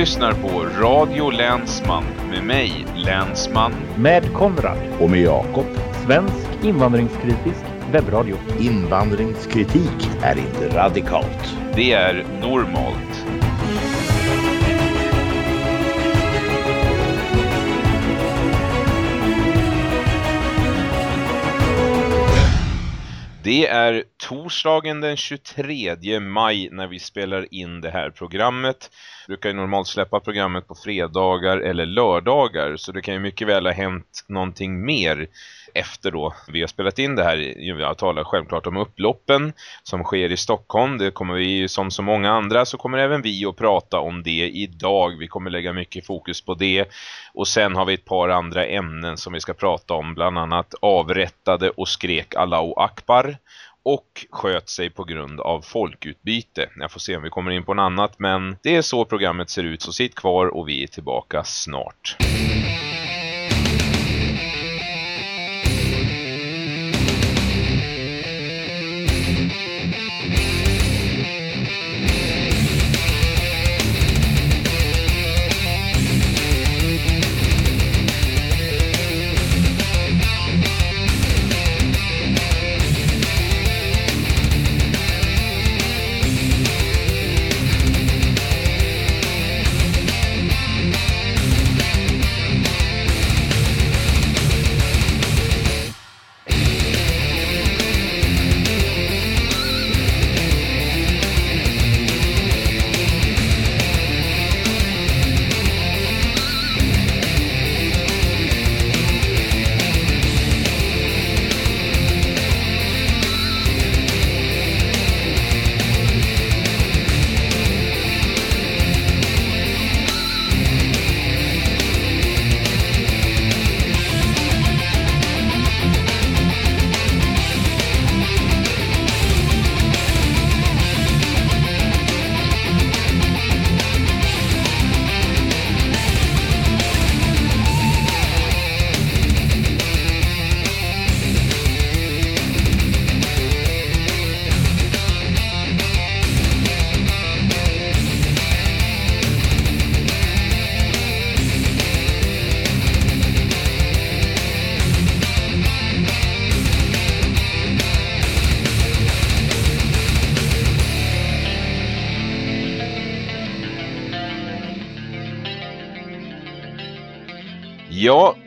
lyssnar på Radio Länsman med mig, Länsman. Med Konrad. Och med Jakob. Svensk invandringskritisk webbradio. Invandringskritik är inte radikalt. Det är normalt. Det är torsdagen den 23 maj när vi spelar in det här programmet. Vi brukar ju normalt släppa programmet på fredagar eller lördagar så det kan ju mycket väl ha hänt någonting mer efter då vi har spelat in det här. Jag talar självklart om upploppen som sker i Stockholm. Det kommer vi som så många andra så kommer även vi att prata om det idag. Vi kommer lägga mycket fokus på det. Och sen har vi ett par andra ämnen som vi ska prata om. Bland annat avrättade och skrek Allahu Akbar och sköt sig på grund av folkutbyte. Jag får se om vi kommer in på något annat men det är så programmet ser ut så sitt kvar och vi är tillbaka snart.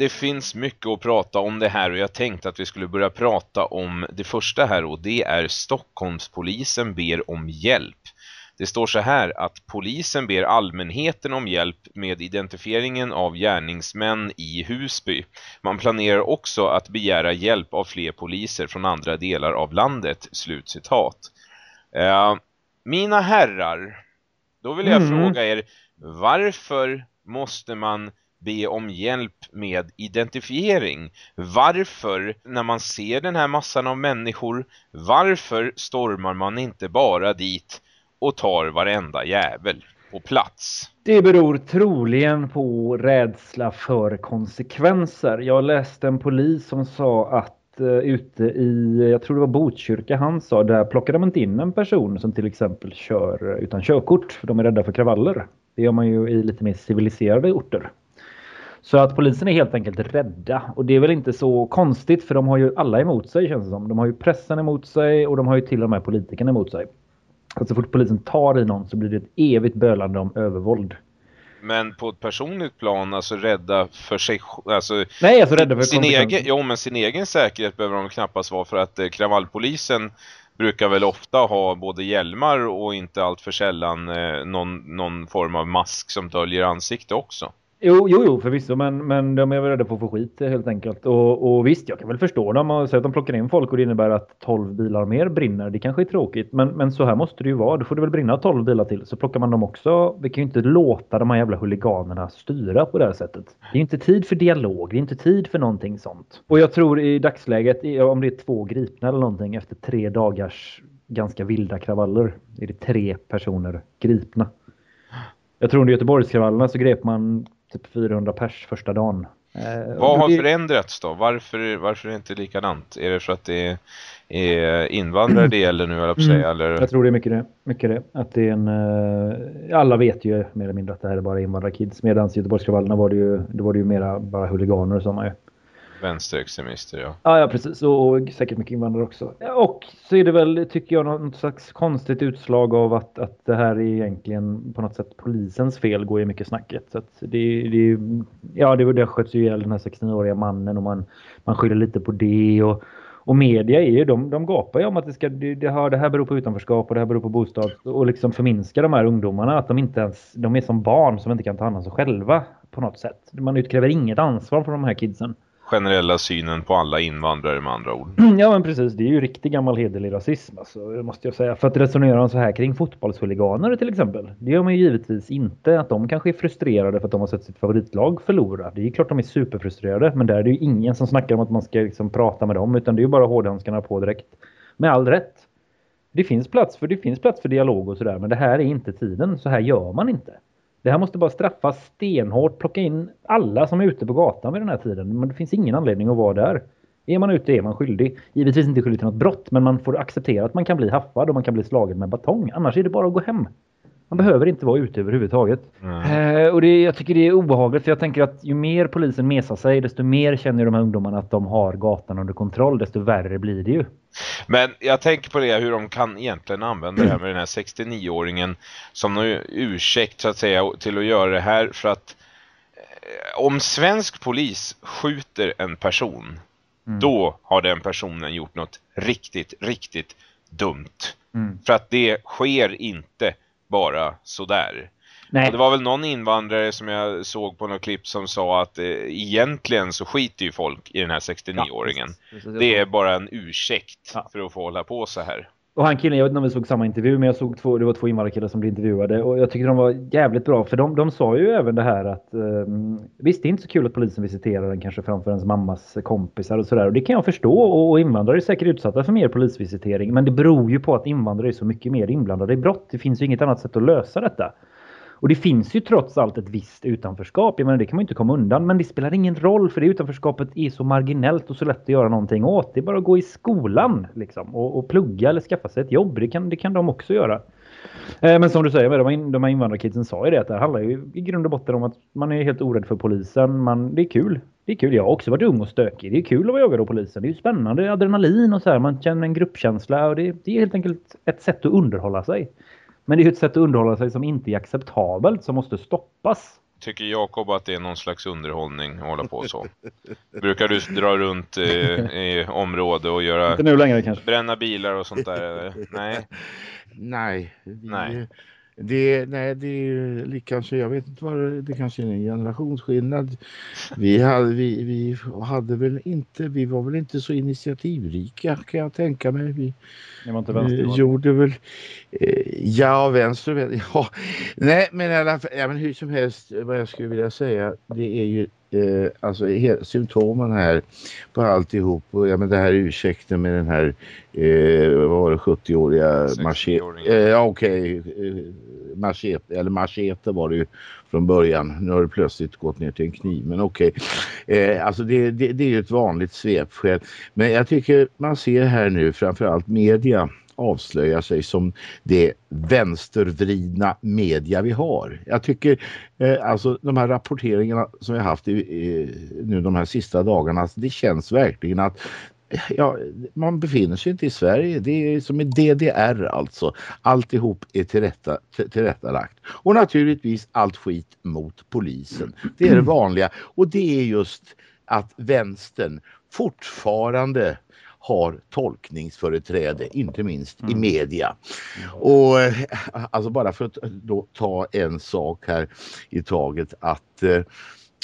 Det finns mycket att prata om det här och jag tänkte att vi skulle börja prata om det första här och det är Stockholmspolisen ber om hjälp. Det står så här att polisen ber allmänheten om hjälp med identifieringen av gärningsmän i Husby. Man planerar också att begära hjälp av fler poliser från andra delar av landet. Slutcitat. Uh, mina herrar, då vill jag mm. fråga er, varför måste man be om hjälp med identifiering. Varför, när man ser den här massan av människor, varför stormar man inte bara dit och tar varenda jävel på plats? Det beror troligen på rädsla för konsekvenser. Jag läste en polis som sa att eh, ute i, jag tror det var Botkyrka han sa, där plockade de inte in en person som till exempel kör utan körkort. För de är rädda för kravaller. Det gör man ju i lite mer civiliserade orter. Så att polisen är helt enkelt rädda. Och det är väl inte så konstigt för de har ju alla emot sig känns det som. De har ju pressen emot sig och de har ju till och med politikerna emot sig. Att så fort polisen tar i någon så blir det ett evigt bölande om övervåld. Men på ett personligt plan, alltså rädda för sig alltså Nej, alltså rädda för sin egen, Jo, men sin egen säkerhet behöver de knappast vara för att eh, kravallpolisen brukar väl ofta ha både hjälmar och inte allt för sällan eh, någon, någon form av mask som döljer ansikte också. Jo, jo, jo förvisso, men, men de är väl rädda på att få skit helt enkelt. Och, och visst, jag kan väl förstå dem. Man säger att de plockar in folk och det innebär att 12 bilar mer brinner. Det kanske är tråkigt, men, men så här måste det ju vara. Då får det väl brinna 12 bilar till. Så plockar man dem också. Vi kan ju inte låta de här jävla huliganerna styra på det här sättet. Det är inte tid för dialog. Det är inte tid för någonting sånt. Och jag tror i dagsläget, om det är två gripna eller någonting efter tre dagars ganska vilda kravaller, är det tre personer gripna. Jag tror under Göteborgskravallerna så grep man typ 400 pers första dagen. Eh, Vad har det- förändrats då? Varför, varför är det inte likadant? Är det för att det är, invandrare det gäller nu, eller på säga? Eller? Jag tror det är mycket det. Mycket det. Att det är en, eh, alla vet ju mer eller mindre att det här är bara invandrarkids. Medan i Göteborgskravallerna var det ju, då var det ju mera bara huliganer och sådana ju. Vänsterextremister, ja. Ja, ja precis. Och, och säkert mycket invandrare också. Och så är det väl, tycker jag, något slags konstigt utslag av att, att det här är egentligen på något sätt polisens fel går ju mycket snacket. Så att det, det, ja, det, det sköts ju ihjäl den här 69-åriga mannen och man, man skyller lite på det. Och, och media är ju, de, de gapar ju om att det, ska, det, det, här, det här beror på utanförskap och det här beror på bostad. Och liksom förminska de här ungdomarna. Att de inte ens, de är som barn som inte kan ta hand om sig själva på något sätt. Man utkräver inget ansvar från de här kidsen. Generella synen på alla invandrare med andra ord. Mm, ja men precis, det är ju riktig gammal hederlig rasism alltså, det måste jag säga. För att resonera om så här kring fotbollshuliganer till exempel. Det gör man ju givetvis inte. Att de kanske är frustrerade för att de har sett sitt favoritlag förlora. Det är ju klart de är superfrustrerade. Men där är det ju ingen som snackar om att man ska liksom prata med dem. Utan det är ju bara hårdhandskarna på direkt. Med all rätt. Det finns plats för, det finns plats för dialog och sådär. Men det här är inte tiden. Så här gör man inte. Det här måste bara straffas stenhårt. Plocka in alla som är ute på gatan vid den här tiden. Men det finns ingen anledning att vara där. Är man ute är man skyldig. Givetvis inte skyldig till något brott, men man får acceptera att man kan bli haffad och man kan bli slagen med batong. Annars är det bara att gå hem. Man behöver inte vara ute överhuvudtaget. Eh, och det, jag tycker det är obehagligt för jag tänker att ju mer polisen mesar sig desto mer känner de här ungdomarna att de har gatan under kontroll desto värre blir det ju. Men jag tänker på det hur de kan egentligen använda det här med den här 69-åringen som någon ursäkt så att säga till att göra det här för att eh, om svensk polis skjuter en person då har den personen gjort något riktigt, riktigt dumt. Mm. För att det sker inte bara sådär. Nej. Och det var väl någon invandrare som jag såg på något klipp som sa att eh, egentligen så skiter ju folk i den här 69-åringen. Precis, precis. det är bara en ursäkt Ja. för att få hålla på så här. Och han killen, jag vet inte om vi såg samma intervju, men jag såg två, det var två invandrarkillar som blev intervjuade och jag tyckte de var jävligt bra för de, de sa ju även det här att eh, visst det är inte så kul att polisen visiterar den kanske framför ens mammas kompisar och sådär och det kan jag förstå och, och invandrare är säkert utsatta för mer polisvisitering men det beror ju på att invandrare är så mycket mer inblandade i brott. Det finns ju inget annat sätt att lösa detta. Och det finns ju trots allt ett visst utanförskap. Jag menar, det kan man ju inte komma undan. Men det spelar ingen roll för det utanförskapet är så marginellt och så lätt att göra någonting åt. Det är bara att gå i skolan liksom, och, och plugga eller skaffa sig ett jobb. Det kan, det kan de också göra. Eh, Men som du säger, de, här de här invandrarkidsen sa ju det att det här handlar ju i grund och botten om att man är helt orädd för polisen. Man, det är kul. Det är kul. Jag har också varit ung och stökig. Det är kul att vara jagad av polisen. Det är ju spännande. Adrenalin och så här. Man känner en gruppkänsla och det, det är helt enkelt ett sätt att underhålla sig. Men det är ju ett sätt att underhålla sig som inte är acceptabelt, som måste stoppas. Tycker Jakob att det är någon slags underhållning att hålla på så? Brukar du dra runt eh, i område och göra Inte nu längre kanske. bränna bilar och sånt där? Nej. Nej. Vi, Nej. Det, nej, det är kanske, jag vet inte vad det, det kanske är en generationsskillnad. Vi hade, vi, vi hade väl inte, vi var väl inte så initiativrika kan jag tänka mig. Vi, Det vänster. gjorde väl, eh, ja vänster ja. Nej men i alla fall, ja, men hur som helst vad jag skulle vilja säga det är ju eh, alltså he- symptomen här på alltihop och ja men det här ursäkten med den här eh, vad var det 70-åriga 60-åringen. machete, eh, okej eh, machete, eller machete var det ju från början, nu har det plötsligt gått ner till en kniv men okej. Eh, alltså det, det, det är ju ett vanligt svepskäl men jag tycker man ser här nu framförallt media avslöjar sig som det vänstervridna media vi har. Jag tycker eh, alltså de här rapporteringarna som vi har haft i, i, nu de här sista dagarna, alltså, det känns verkligen att eh, Ja, man befinner sig inte i Sverige. Det är som i DDR alltså. Alltihop är tillrätta, tillrättalagt. Och naturligtvis allt skit mot polisen. Det är det vanliga. Och det är just att vänstern fortfarande har tolkningsföreträde, inte minst i media. Och eh, alltså bara för att då ta en sak här i taget att eh,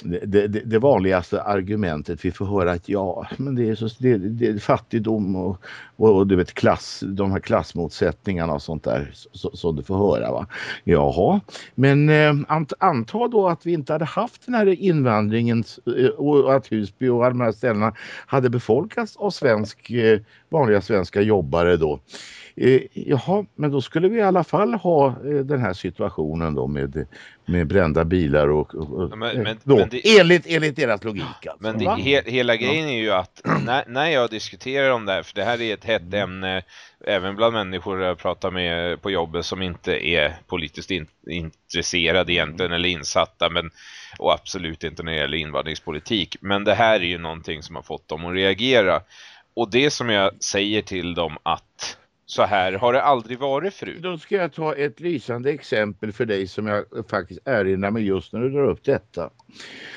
det, det, det vanligaste argumentet vi får höra att ja, men det är, så, det, det är fattigdom och och, och, du vet klass, de här klassmotsättningarna och sånt där som du får höra va. Jaha, men eh, ant, anta då att vi inte hade haft den här invandringen eh, och att Husby och alla de här ställena hade befolkats av svensk, eh, vanliga svenska jobbare då. Eh, jaha, men då skulle vi i alla fall ha eh, den här situationen då med, med brända bilar och, och men, men, då, men det, enligt, enligt deras logik. Alltså, men det, he, hela grejen är ju att när, när jag diskuterar om det här, för det här är ett hett mm. ämne även bland människor jag pratar med på jobbet som inte är politiskt in, intresserade egentligen eller insatta men och absolut inte när det gäller invandringspolitik. Men det här är ju någonting som har fått dem att reagera. Och det som jag säger till dem att så här har det aldrig varit förut. Då ska jag ta ett lysande exempel för dig som jag faktiskt erinrar mig just när du drar upp detta.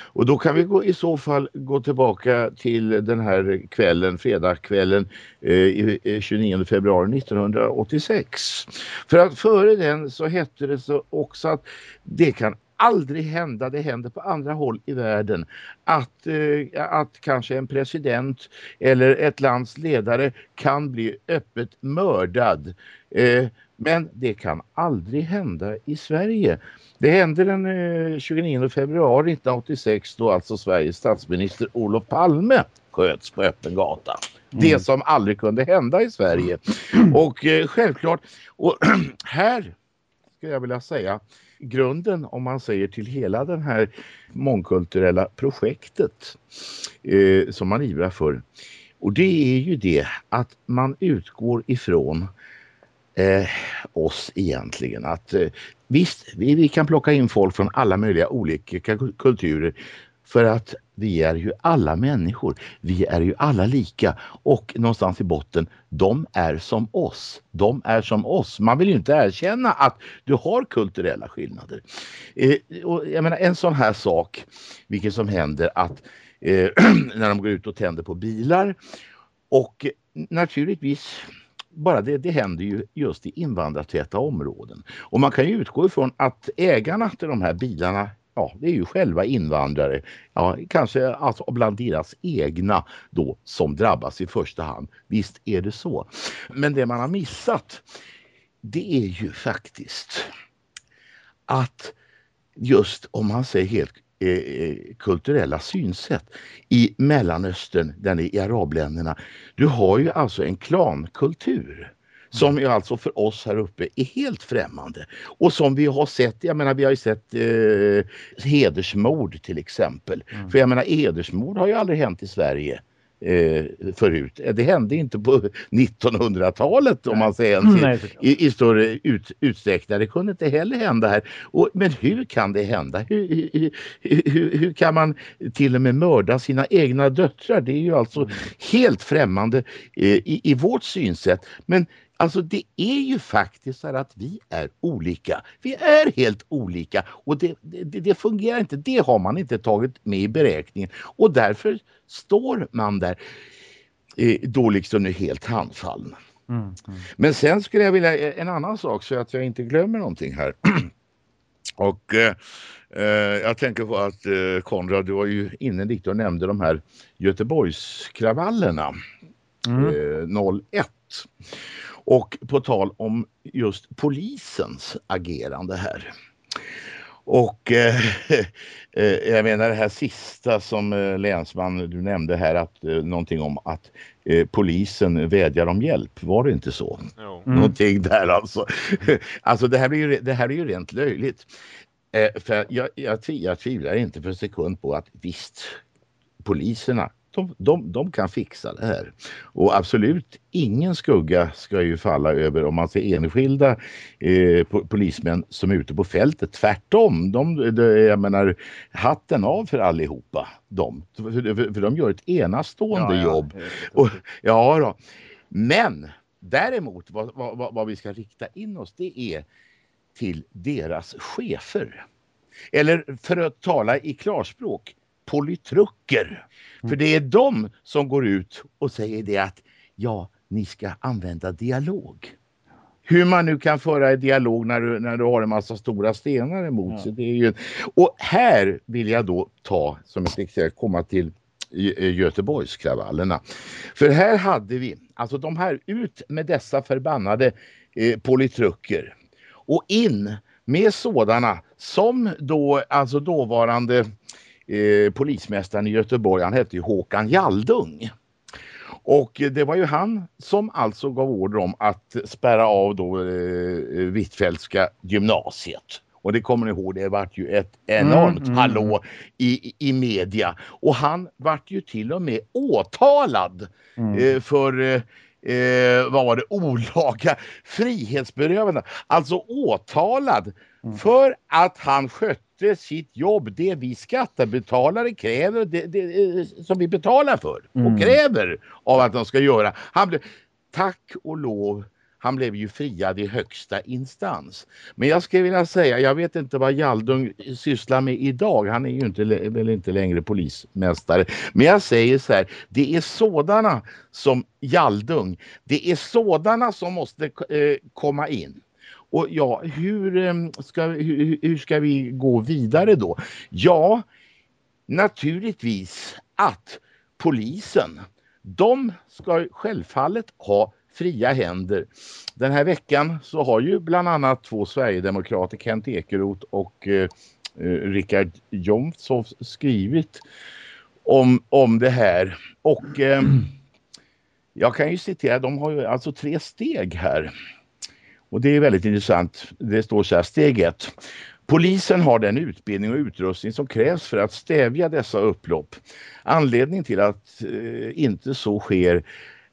Och då kan vi gå, i så fall gå tillbaka till den här kvällen, fredagskvällen eh, 29 eh, februari 1986. För att före den så hette det så också att det kan aldrig hända, det händer på andra håll i världen, att, eh, att kanske en president eller ett lands ledare kan bli öppet mördad. Eh, men det kan aldrig hända i Sverige. Det hände den eh, 29 februari 1986 då alltså Sveriges statsminister Olof Palme sköts på öppen gata. Mm. Det som aldrig kunde hända i Sverige. Och eh, självklart, och här skulle jag vilja säga grunden om man säger till hela det här mångkulturella projektet eh, som man ivrar för. Och det är ju det att man utgår ifrån eh, oss egentligen. Att eh, visst, vi, vi kan plocka in folk från alla möjliga olika kulturer för att vi är ju alla människor. Vi är ju alla lika och någonstans i botten, de är som oss. De är som oss. Man vill ju inte erkänna att du har kulturella skillnader. Eh, och jag menar en sån här sak, vilket som händer att eh, när de går ut och tänder på bilar och naturligtvis bara det, det händer ju just i invandrartäta områden. Och man kan ju utgå ifrån att ägarna till de här bilarna ja, det är ju själva invandrare, ja, kanske alltså bland deras egna då som drabbas i första hand. Visst är det så. Men det man har missat, det är ju faktiskt att just om man säger helt eh, eh kulturella synsätt i Mellanöstern, den i arabländerna. Du har ju alltså en klankultur som ju alltså för oss här uppe är helt främmande. Och som vi har sett, jag menar vi har ju sett eh, hedersmord till exempel. Mm. För jag menar hedersmord har ju aldrig hänt i Sverige eh, förut. Det hände inte på 1900-talet om man säger ens, mm, i, i, större ut, utsträckning. Det kunde inte heller hända här. Och, men hur kan det hända? Hur, hur, hur, hur, kan man till och med mörda sina egna döttrar? Det är ju alltså mm. helt främmande eh, i, i vårt synsätt. Men Alltså det är ju faktiskt så att vi är olika. Vi är helt olika och det, det, det, fungerar inte. Det har man inte tagit med i beräkningen och därför står man där eh, då liksom nu helt handfallen. Mm, mm. Men sen skulle jag vilja eh, en annan sak så att jag inte glömmer någonting här. och eh, eh, jag tänker på att eh, Konrad, du var ju inne lite och nämnde de här Göteborgskravallerna mm. eh, 01. Och på tal om just polisens agerande här. Och eh, eh, jag menar det här sista som eh, länsman du nämnde här att eh, någonting om att eh, polisen vädjar om hjälp. Var det inte så? Mm. Någonting där alltså. alltså det här blir ju, det här är ju rent löjligt. Eh, för jag, jag, jag tvivlar inte för en sekund på att visst poliserna de, de, de kan fixa det här. Och absolut ingen skugga ska ju falla över om man ser enskilda eh, polismän som är ute på fältet. Tvärtom, de, de, jag menar hatten av för allihopa. De, för, för, för de gör ett enastående ja, ja. jobb. Och, ja då. Men däremot vad, vad, vad vi ska rikta in oss det är till deras chefer. Eller för att tala i klarspråk, politrucker. Mm. För det är de som går ut och säger det att ja, ni ska använda dialog. Hur man nu kan föra en dialog när du, när du har en massa stora stenar emot ja. sig. Det är ju... Och här vill jag då ta som ett exempel komma till Göteborgskravallerna. För här hade vi, alltså de här ut med dessa förbannade eh, politrucker och in med sådana som då, alltså dåvarande eh, polismästaren i Göteborg, han hette ju Håkan Jaldung. Och det var ju han som alltså gav order om att spärra av då eh, Hvitfeldtska gymnasiet. Och det kommer ni ihåg, det vart ju ett enormt mm, mm. hallå i, i media. Och han vart ju till och med åtalad mm. eh, för eh, eh vad var det, olaga frihetsberövande. Alltså åtalad mm. för att han skötte sitt jobb, det vi skattebetalare kräver, det, det eh, som vi betalar för och mm. kräver av att de ska göra. Han blev, tack och lov han blev ju friad i högsta instans. Men jag skulle vilja säga, jag vet inte vad Jaldung sysslar med idag. Han är ju inte, väl inte längre polismästare. Men jag säger så här, det är sådana som Jaldung. Det är sådana som måste eh, komma in. Och ja, hur eh, ska, hur, hur ska vi gå vidare då? Ja, naturligtvis att polisen, de ska självfallet ha fria händer. Den här veckan så har ju bland annat två Sverigedemokrater, Kent Ekeroth och eh, eh Richard Jomshoff skrivit om, om det här. Och eh, jag kan ju citera, de har ju alltså tre steg här. Och det är väldigt intressant. Det står så här, steg ett. Polisen har den utbildning och utrustning som krävs för att stävja dessa upplopp. Anledningen till att eh, inte så sker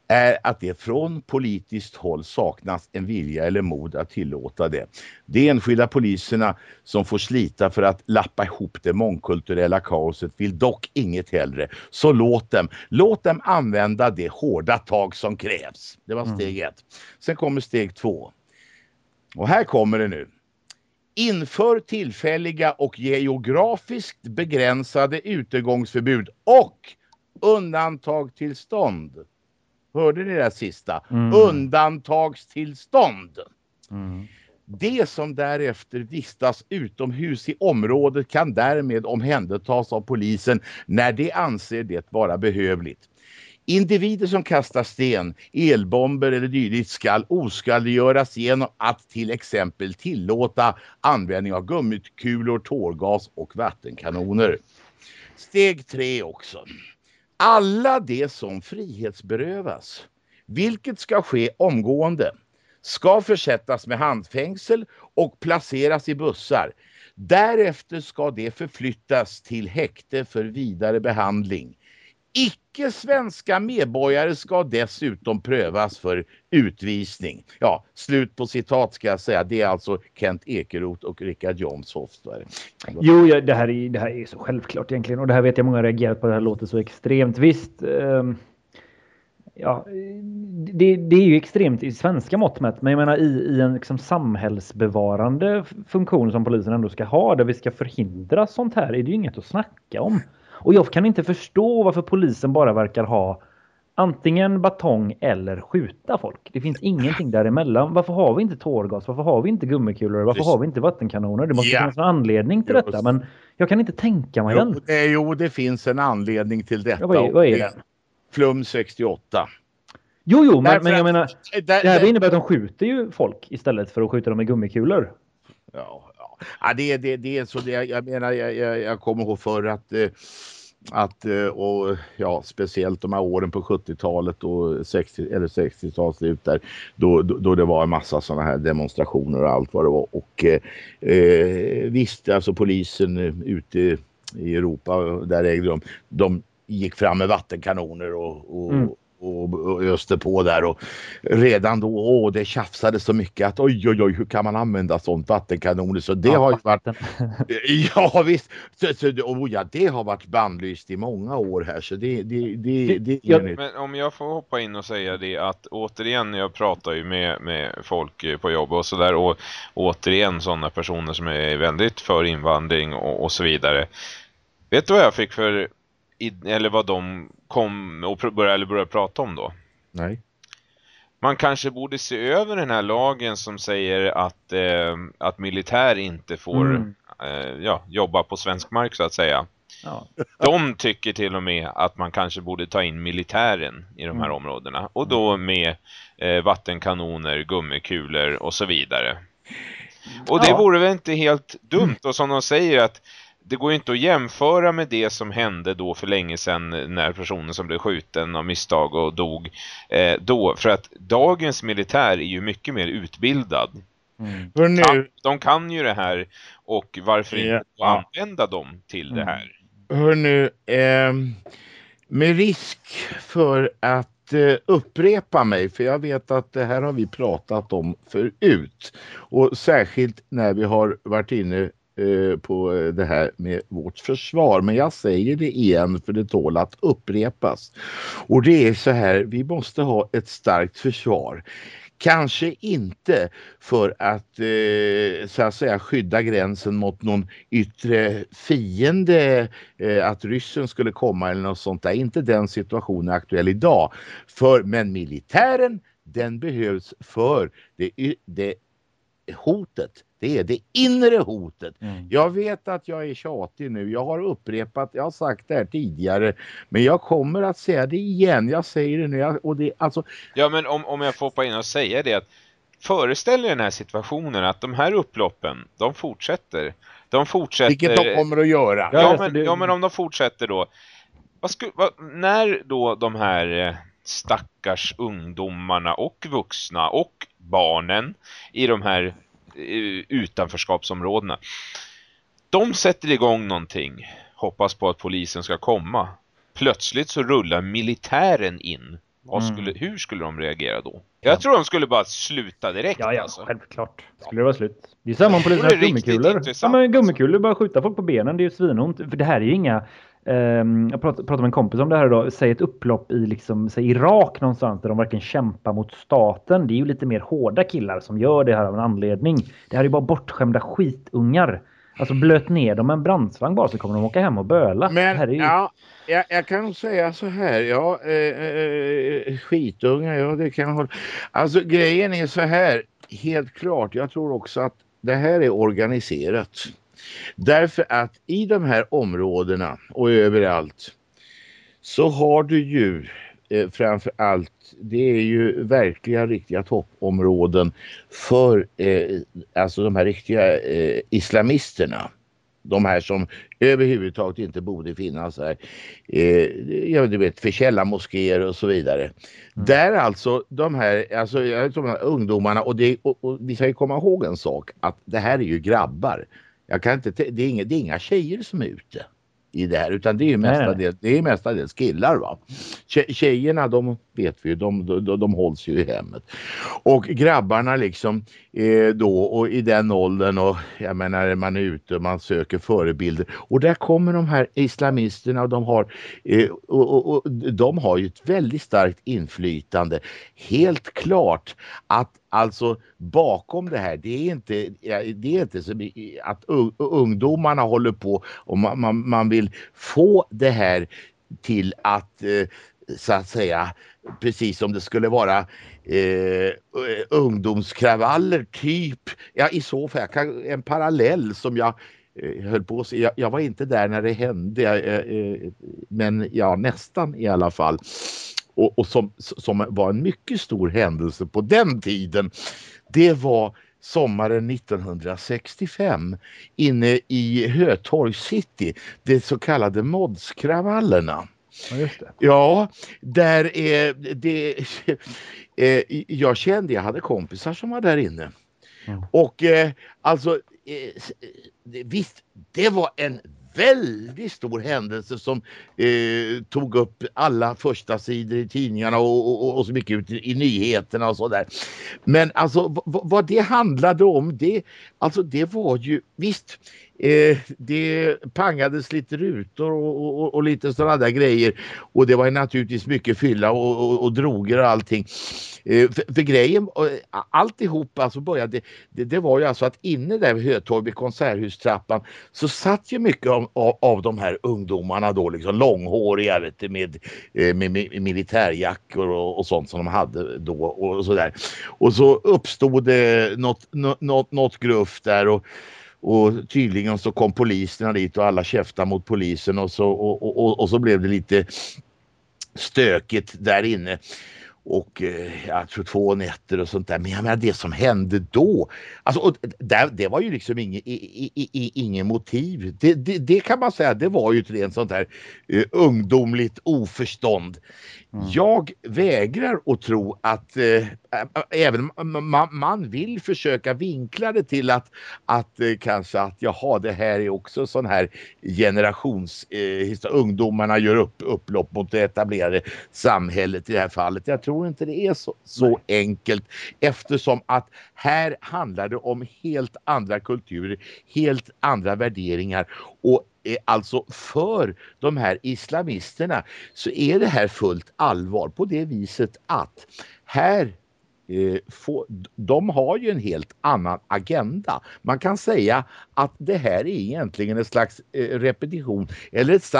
är att det från politiskt håll saknas en vilja eller mod att tillåta det. De enskilda poliserna som får slita för att lappa ihop det mångkulturella kaoset vill dock inget hellre. Så låt dem, låt dem använda det hårda tag som krävs. Det var steg mm. ett. Sen kommer steg två. Och här kommer det nu. Inför tillfälliga och geografiskt begränsade utegångsförbud och undantagstillstånd Hörde ni det sista? Mm. Undantagstillstånd. Mm. Det som därefter vistas utomhus i området kan därmed omhändertas av polisen när de anser det vara behövligt. Individer som kastar sten, elbomber eller dylikt skall oskadliggöras genom att till exempel tillåta användning av gummikulor, tårgas och vattenkanoner. Steg tre också alla de som frihetsberövas, vilket ska ske omgående, ska försättas med handfängsel och placeras i bussar. Därefter ska de förflyttas till häkte för vidare behandling. Icke-svenska medborgare ska dessutom prövas för utvisning. Ja, slut på citat ska jag säga. Det är alltså Kent Ekeroth och Richard Jomshoff. Jo, ja, det, här är, det här är så självklart egentligen. Och det här vet jag många reagerat på. Det här låter så extremt. Visst, eh, ja, det, det, är ju extremt i svenska mått mätt. Men jag menar i, i en liksom samhällsbevarande funktion som polisen ändå ska ha. Där vi ska förhindra sånt här. Är det ju inget att snacka om. Och jag kan inte förstå varför polisen bara verkar ha antingen batong eller skjuta folk. Det finns ingenting däremellan. Varför har vi inte tårgas? Varför har vi inte gummikulor? Varför har vi inte vattenkanoner? Det måste ja. finnas en anledning till detta. Men jag kan inte tänka mig jo, den. Det, jo, det finns en anledning till detta. Ja, vad är, vad är den? Flum 68. Jo, jo, men, men jag menar, där, det här innebär att de skjuter ju folk istället för att skjuta dem med gummikulor. Ja, Ja, det, det, det är så. Det, jag menar, jag, jag, jag kommer ihåg förr att eh, att eh, och ja, speciellt de här åren på 70-talet och 60 eller 60-talslut där då, då, då, det var en massa sådana här demonstrationer och allt vad det var och eh, eh visst alltså polisen ute i Europa där ägde de de gick fram med vattenkanoner och, och, mm och öste på där och redan då, åh det tjafsade så mycket att oj oj oj hur kan man använda sånt vattenkanoner? Så det ja, har ju varit ja visst. Så, så, oh, ja, det har varit bandlyst i många år här så det, det, det, det ja, Men om jag får hoppa in och säga det att återigen jag pratar ju med, med folk på jobb och sådär och återigen sådana personer som är väldigt för invandring och, och så vidare. Vet du vad jag fick för eller vad de kom och började, eller började prata om då? Nej. Man kanske borde se över den här lagen som säger att, eh, att militär inte får mm. eh, ja, jobba på svensk mark så att säga. Ja. De tycker till och med att man kanske borde ta in militären i de här mm. områdena. Och då med eh, vattenkanoner, gummikulor och så vidare. Och det ja. vore väl inte helt dumt. Och som de säger att det går inte att jämföra med det som hände då för länge sedan när personen som blev skjuten av misstag och dog eh, då. För att dagens militär är ju mycket mer utbildad. Mm. Kan, de kan ju det här och varför ja. inte använda dem till mm. det här? Hörrnu, eh, med risk för att eh, upprepa mig, för jag vet att det här har vi pratat om förut. Och särskilt när vi har varit inne Eh, på det här med vårt försvar. Men jag säger det igen för det tål att upprepas. Och det är så här, vi måste ha ett starkt försvar. Kanske inte för att eh, så att säga skydda gränsen mot någon yttre fiende, eh, att ryssen skulle komma eller något sånt där. Inte den situationen är aktuell idag. För, men militären den behövs för det, det hotet det är det inre hotet. Mm. Jag vet att jag är tjatig nu. Jag har upprepat, jag har sagt det här tidigare. Men jag kommer att säga det igen. Jag säger det nu. och det, alltså... Ja men om, om jag får hoppa in och säga det. att Föreställ er den här situationen att de här upploppen, de fortsätter. De fortsätter... Vilket de kommer att göra. Ja, men, ja men om de fortsätter då. Vad sku, vad, när då de här eh, stackars ungdomarna och vuxna och barnen i de här utanförskapsområdena. De sätter igång någonting, hoppas på att polisen ska komma. Plötsligt så rullar militären in. Mm. skulle. Hur skulle de reagera då? Jag ja. tror de skulle bara sluta direkt. Ja, ja alltså. självklart. Skulle det vara slut. Det är samma om polisen har gummikulor. Ja, men gummikulor bara skjuta folk på benen. Det är ju svinont. För det här är ju inga jag pratade, med en kompis om det här idag. Säg ett upplopp i liksom, säg Irak någonstans där de verkligen kämpar mot staten. Det är ju lite mer hårda killar som gör det här av en anledning. Det här är ju bara bortskämda skitungar. Alltså blöt ner dem med en brandsvagn bara så kommer de åka hem och böla. Men ju... ja, jag, jag, kan säga så här. Ja, eh, eh, skitungar, ja det kan jag hålla. Alltså grejen är så här. Helt klart, jag tror också att det här är organiserat. Därför att i de här områdena och överallt så har du ju eh, framför allt, det är ju verkliga riktiga toppområden för eh, alltså de här riktiga eh, islamisterna. De här som överhuvudtaget inte borde finnas här. Eh, ja, du vet, för moskéer och så vidare. Mm. Där alltså de här, alltså, de här ungdomarna, och, det, och, och vi ska ju komma ihåg en sak, att det här är ju grabbar. Jag kan inte, det, är inga, det är inga tjejer som är ute i det här utan det är ju mestadels, det är mestadels killar va. Tjejerna de vet vi ju, de, de, de hålls ju i hemmet. Och grabbarna liksom eh, då och i den åldern och jag menar man är ute och man söker förebilder och där kommer de här islamisterna och de har eh, och, och, och, de har ju ett väldigt starkt inflytande. Helt klart att alltså bakom det här det är inte, det är inte så att ungdomarna håller på och man, man, man vill få det här till att eh, så att säga precis som det skulle vara eh, ungdomskravaller typ. Ja i så fall kan, en parallell som jag eh, höll på att se. Jag, jag, var inte där när det hände jag, eh, eh men ja nästan i alla fall. Och, och som, som var en mycket stor händelse på den tiden. Det var sommaren 1965 inne i Hötorg city, de så kallade modskravallerna. Ja, ja, där är det, eh, jag kände, jag hade kompisar som var där inne. Mm. Och eh, alltså, eh, visst, det var en väldigt stor händelse som eh, tog upp alla första sidor i tidningarna och, och, och så mycket ut i, i nyheterna och sådär. Men alltså vad det handlade om, det, alltså det var ju, visst, Eh, det pangades lite rutor och, och, och lite sådana där grejer. Och det var naturligtvis mycket fylla och, och, och droger och allting. Eh, för, för, grejen, eh, alltihop alltså började, det, det, var ju alltså att inne där vid Hötorget, konserthustrappan så satt ju mycket av, av, av de här ungdomarna då liksom långhåriga vet du, med, eh, med, med militärjackor och, och, sånt som de hade då och sådär. Och så uppstod det något, något, något gruff där och och tydligen så kom poliserna dit och alla käftade mot polisen och så, och, och, och så blev det lite stökigt där inne och eh, jag tror två nätter och sånt där. Men jag menar det som hände då. Alltså, och där, det var ju liksom ingen, i, i, i, ingen motiv. Det, det, det, kan man säga, det var ju ett rent sånt här uh, ungdomligt oförstånd. Mm. Jag vägrar att tro att uh, även man, man, vill försöka vinkla det till att, att uh, kanske att jaha det här är också sån här generations ungdomarna gör upp, upplopp mot det etablerade samhället i det här fallet. Jag tror inte det är så, så enkelt eftersom att här handlar det om helt andra kulturer, helt andra värderingar och alltså för de här islamisterna så är det här fullt allvar på det viset att här Eh, få, de har ju en helt annan agenda. Man kan säga att det här är egentligen en slags eh, repetition eller ett,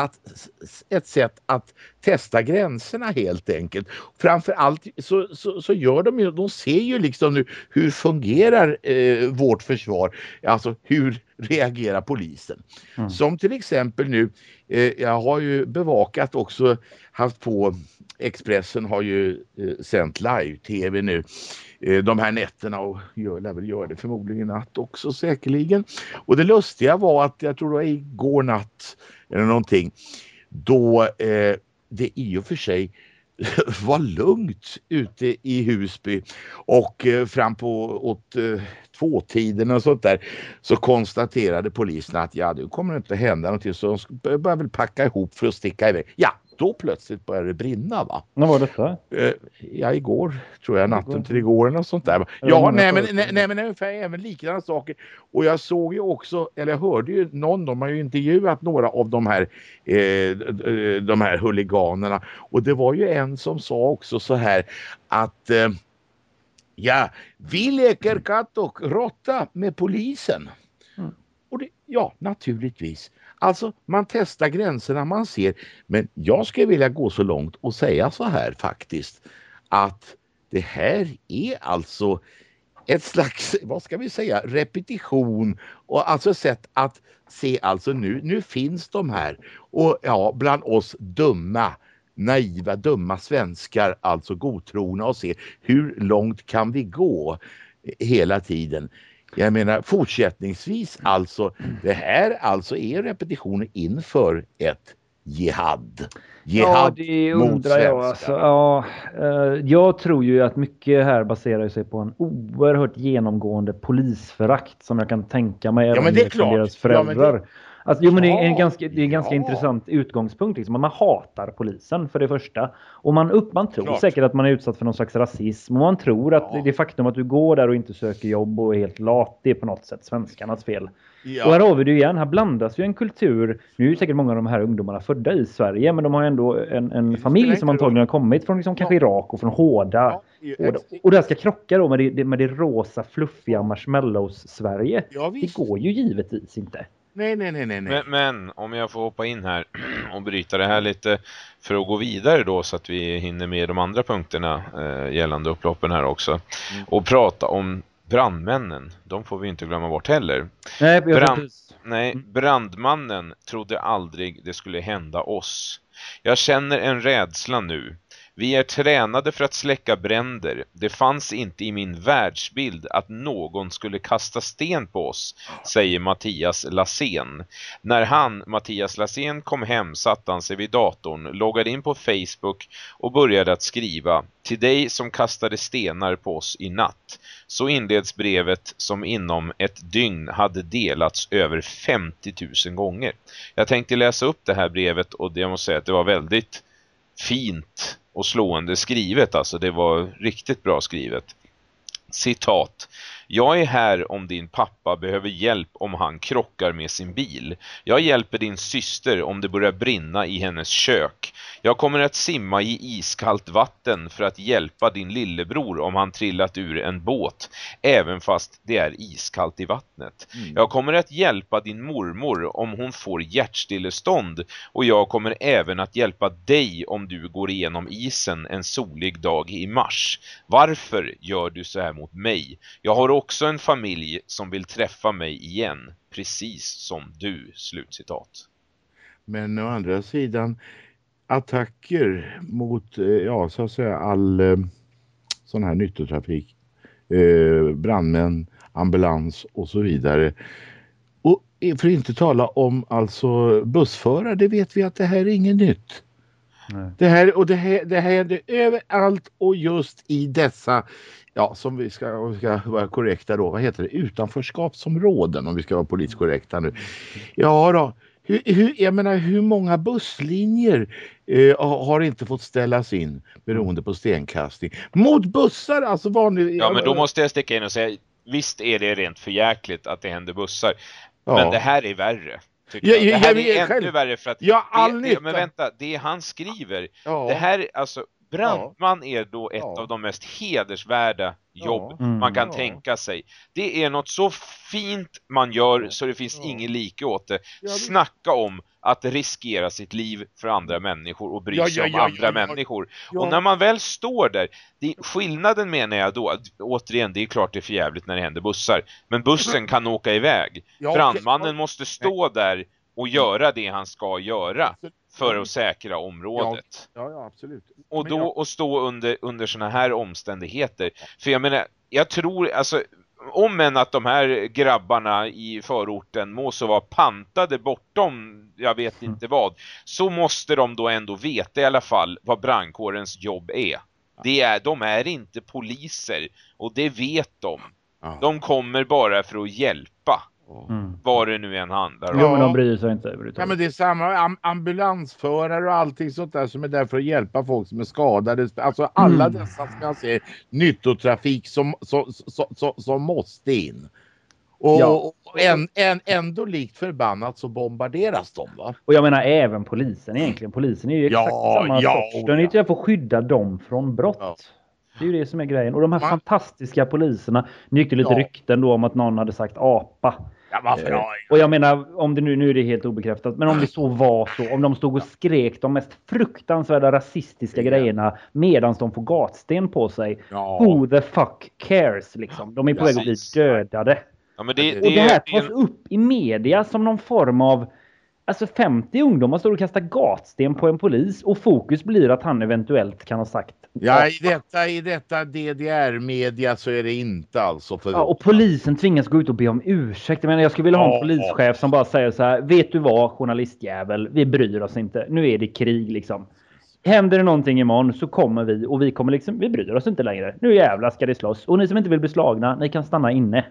ett sätt att testa gränserna helt enkelt. Framförallt så, så, så gör de ju, de ser ju liksom nu hur fungerar eh, vårt försvar, alltså hur reagerar polisen. Mm. Som till exempel nu, eh, jag har ju bevakat också, haft på Expressen har ju eh, sänt live-tv nu eh, de här nätterna och gör, väl göra det förmodligen natt också säkerligen. Och det lustiga var att jag tror det var igår natt eller någonting då eh, det i och för sig var lugnt ute i Husby och eh, fram på åt eh, tvåtiden och sånt där så konstaterade polisen att ja, det kommer inte hända någonting så de börjar väl packa ihop för att sticka iväg. Ja, då plötsligt började det brinna va. När var detta? Uh, ja igår tror jag, natten till igår eller något sånt där. Ja, nej men, nej, nej men ungefär även liknande saker. Och jag såg ju också, eller jag hörde ju någon, de har ju intervjuat några av de här eh, de här huliganerna och det var ju en som sa också så här att eh, ja, vi leker katt och råtta med polisen. Mm. Och det, ja, naturligtvis. Alltså man testar gränserna man ser. Men jag skulle vilja gå så långt och säga så här faktiskt. Att det här är alltså ett slags, vad ska vi säga, repetition och alltså sätt att se alltså nu, nu finns de här och ja, bland oss dumma, naiva, dumma svenskar, alltså godtrogna och se hur långt kan vi gå hela tiden. Jag menar fortsättningsvis alltså, det här alltså är repetitioner inför ett jihad. Jihad ja, det undrar jag. Alltså, ja, eh, jag tror ju att mycket här baserar sig på en oerhört genomgående polisförakt som jag kan tänka mig ja, men det är klart. deras föräldrar. Ja, Alltså, jo, men det är en ganska, det är en ganska ja. intressant utgångspunkt. Liksom. Man hatar polisen för det första. Och man, upp, man tror Klart. säkert att man är utsatt för någon slags rasism. Och man tror att ja. det faktum att du går där och inte söker jobb och är helt lat, det är på något sätt svenskarnas fel. Ja. Och här har vi det igen. Här blandas ju en kultur. Nu är ju säkert många av de här ungdomarna födda i Sverige, men de har ändå en, en familj som antagligen har kommit från liksom, kanske Irak och från hårda. Och, och det här ska krocka då med det, med det rosa, fluffiga marshmallows-Sverige. det går ju givetvis inte. Nej, nej, nej, nej. Men, men, om jag får hoppa in här och bryta det här lite för att gå vidare då så att vi hinner med de andra punkterna eh, gällande upploppen här också. Mm. Och prata om brandmännen. De får vi inte glömma bort heller. Nej, Brand, nej, mm. brandmannen trodde aldrig det skulle hända oss. Jag känner en rädsla nu vi är tränade för att släcka bränder. Det fanns inte i min världsbild att någon skulle kasta sten på oss, säger Mattias Lassen. När han, Mattias Lassen, kom hem satte han sig vid datorn, loggade in på Facebook och började att skriva till dig som kastade stenar på oss i natt. Så inleds brevet som inom ett dygn hade delats över 50 000 gånger. Jag tänkte läsa upp det här brevet och jag måste säga att det var väldigt fint och slående skrivet. Alltså det var riktigt bra skrivet. Citat. Jag är här om din pappa behöver hjälp om han krockar med sin bil. Jag hjälper din syster om det börjar brinna i hennes kök. Jag kommer att simma i iskallt vatten för att hjälpa din lillebror om han trillat ur en båt, även fast det är iskallt i vattnet. Mm. Jag kommer att hjälpa din mormor om hon får hjärtstillestånd och jag kommer även att hjälpa dig om du går igenom isen en solig dag i mars. Varför gör du så här mot mig? Jag har också en familj som vill träffa mig igen, precis som du. Slutcitat. Men å andra sidan attacker mot, eh, ja så att säga all eh, sån här nyttotrafik, eh, brandmän, ambulans och så vidare. Och eh, för att inte tala om alltså bussförare, det vet vi att det här är inget nytt. Nej. Det här och det här, det här händer överallt och just i dessa ja, som vi ska, om vi ska vara korrekta då, vad heter det, utanförskapsområden om vi ska vara politiskt korrekta nu. Ja då, hur, hur, jag menar hur många busslinjer eh, har inte fått ställas in beroende på stenkastning mot bussar, alltså vanligt. Ja, men då måste jag sticka in och säga, visst är det rent förjäkligt att det händer bussar, ja. men det här är värre. Ja, jag. Det här är ännu själv. värre för att ja, all det, det, men vänta, det han skriver, ja. det här alltså Brandman är då ett av de mest hedersvärda jobb mm. man kan ja. tänka sig. Det är något så fint man gör så det finns ja. ingen like åt det. Snacka om att riskera sitt liv för andra människor och bry sig ja, om andra människor. Och när man väl står där, det, skillnaden menar jag då, återigen det är klart det är för jävligt när det händer bussar. Men bussen kan åka iväg. Brandmannen måste stå där och göra det han ska göra för att säkra området. Ja, ja absolut. Och då jag... och stå under, under såna här omständigheter. För jag menar, jag tror, alltså om än att de här grabbarna i förorten må så vara pantade bortom jag vet mm. inte vad så måste de då ändå veta i alla fall vad brandkårens jobb är. Det är de är inte poliser och det vet de. De kommer bara för att hjälpa. Mm. Vad det nu än handlar om. Ja, men de bryr sig inte. Ja, men det är samma Am ambulansförare och allting sånt där som är där för att hjälpa folk som är skadade. Alltså alla mm. dessa som jag ser nyttotrafik som, som, som, som måste in. Och, ja. en, en, ändå likt förbannat så bombarderas de va? Och jag menar även polisen egentligen. Polisen är ju exakt ja, samma ja, sorts. Den är till för att skydda dem från brott. Ja. Det är ju det som är grejen. Och de här Man... fantastiska poliserna. Nu gick det lite ja. rykten då om att någon hade sagt apa. Ja, varför eh, och jag menar, om det nu, nu är det helt obekräftat, men om det så var så, om de stod och skrek de mest fruktansvärda rasistiska ja. grejerna medan de får gatsten på sig. Ja. Who the fuck cares liksom? De är på väg att bli dödade. Ja, men det, det, och det här tas det... upp i media som någon form av Alltså 50 ungdomar står och kastar gatsten på en polis och fokus blir att han eventuellt kan ha sagt Ja, i detta, i detta DDR-media så är det inte alltså för... Ja, och polisen tvingas gå ut och be om ursäkt. Jag, menar, jag skulle vilja ha en polischef som bara säger så här. Vet du vad, journalistjävel? Vi bryr oss inte. Nu är det krig liksom. Händer det någonting imorgon så kommer vi och vi kommer liksom, vi bryr oss inte längre. Nu jävla ska det slåss. Och ni som inte vill bli slagna, ni kan stanna inne.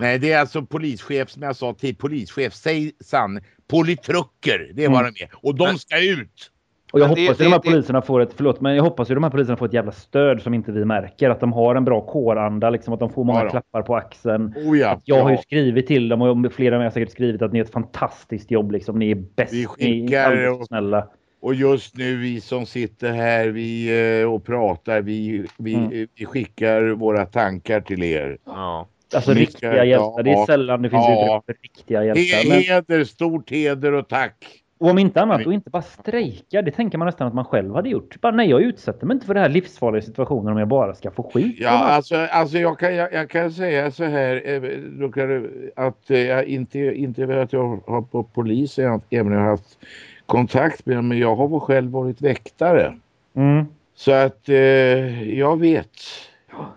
Nej, det är alltså polischef som jag sa till polischef. Säg sann, politrucker, det är vad mm. de är. Och de ska ut. Och jag hoppas att de här poliserna får ett, förlåt, men jag hoppas att de här poliserna får ett jävla stöd som inte vi märker. Att de har en bra kåranda, liksom att de får många ja, klappar på axeln. Oh ja, jag ja. har ju skrivit till dem och flera av er har säkert skrivit att ni är ett fantastiskt jobb. Liksom. Ni är bäst, vi skickar, ni är och, snälla. Och just nu vi som sitter här vi, eh, och pratar, vi, vi, mm. vi skickar våra tankar till er. Ja. Alltså Mycket, riktiga hjältar. det är sällan det finns ja, utrymme för riktiga hjältar. Heder, men... stort heder och tack. Och om inte annat, och inte bara strejka. Det tänker man nästan att man själv hade gjort. Bara nej, jag utsätter mig inte för det här livsfarliga situationen om jag bara ska få skit. Ja, alltså, alltså jag, kan, jag, jag kan säga så här. Eh, att eh, jag inte, inte vet att jag har på polisen, även om jag har haft kontakt med dem. Men jag har själv varit väktare. Mm. Så att eh, jag vet.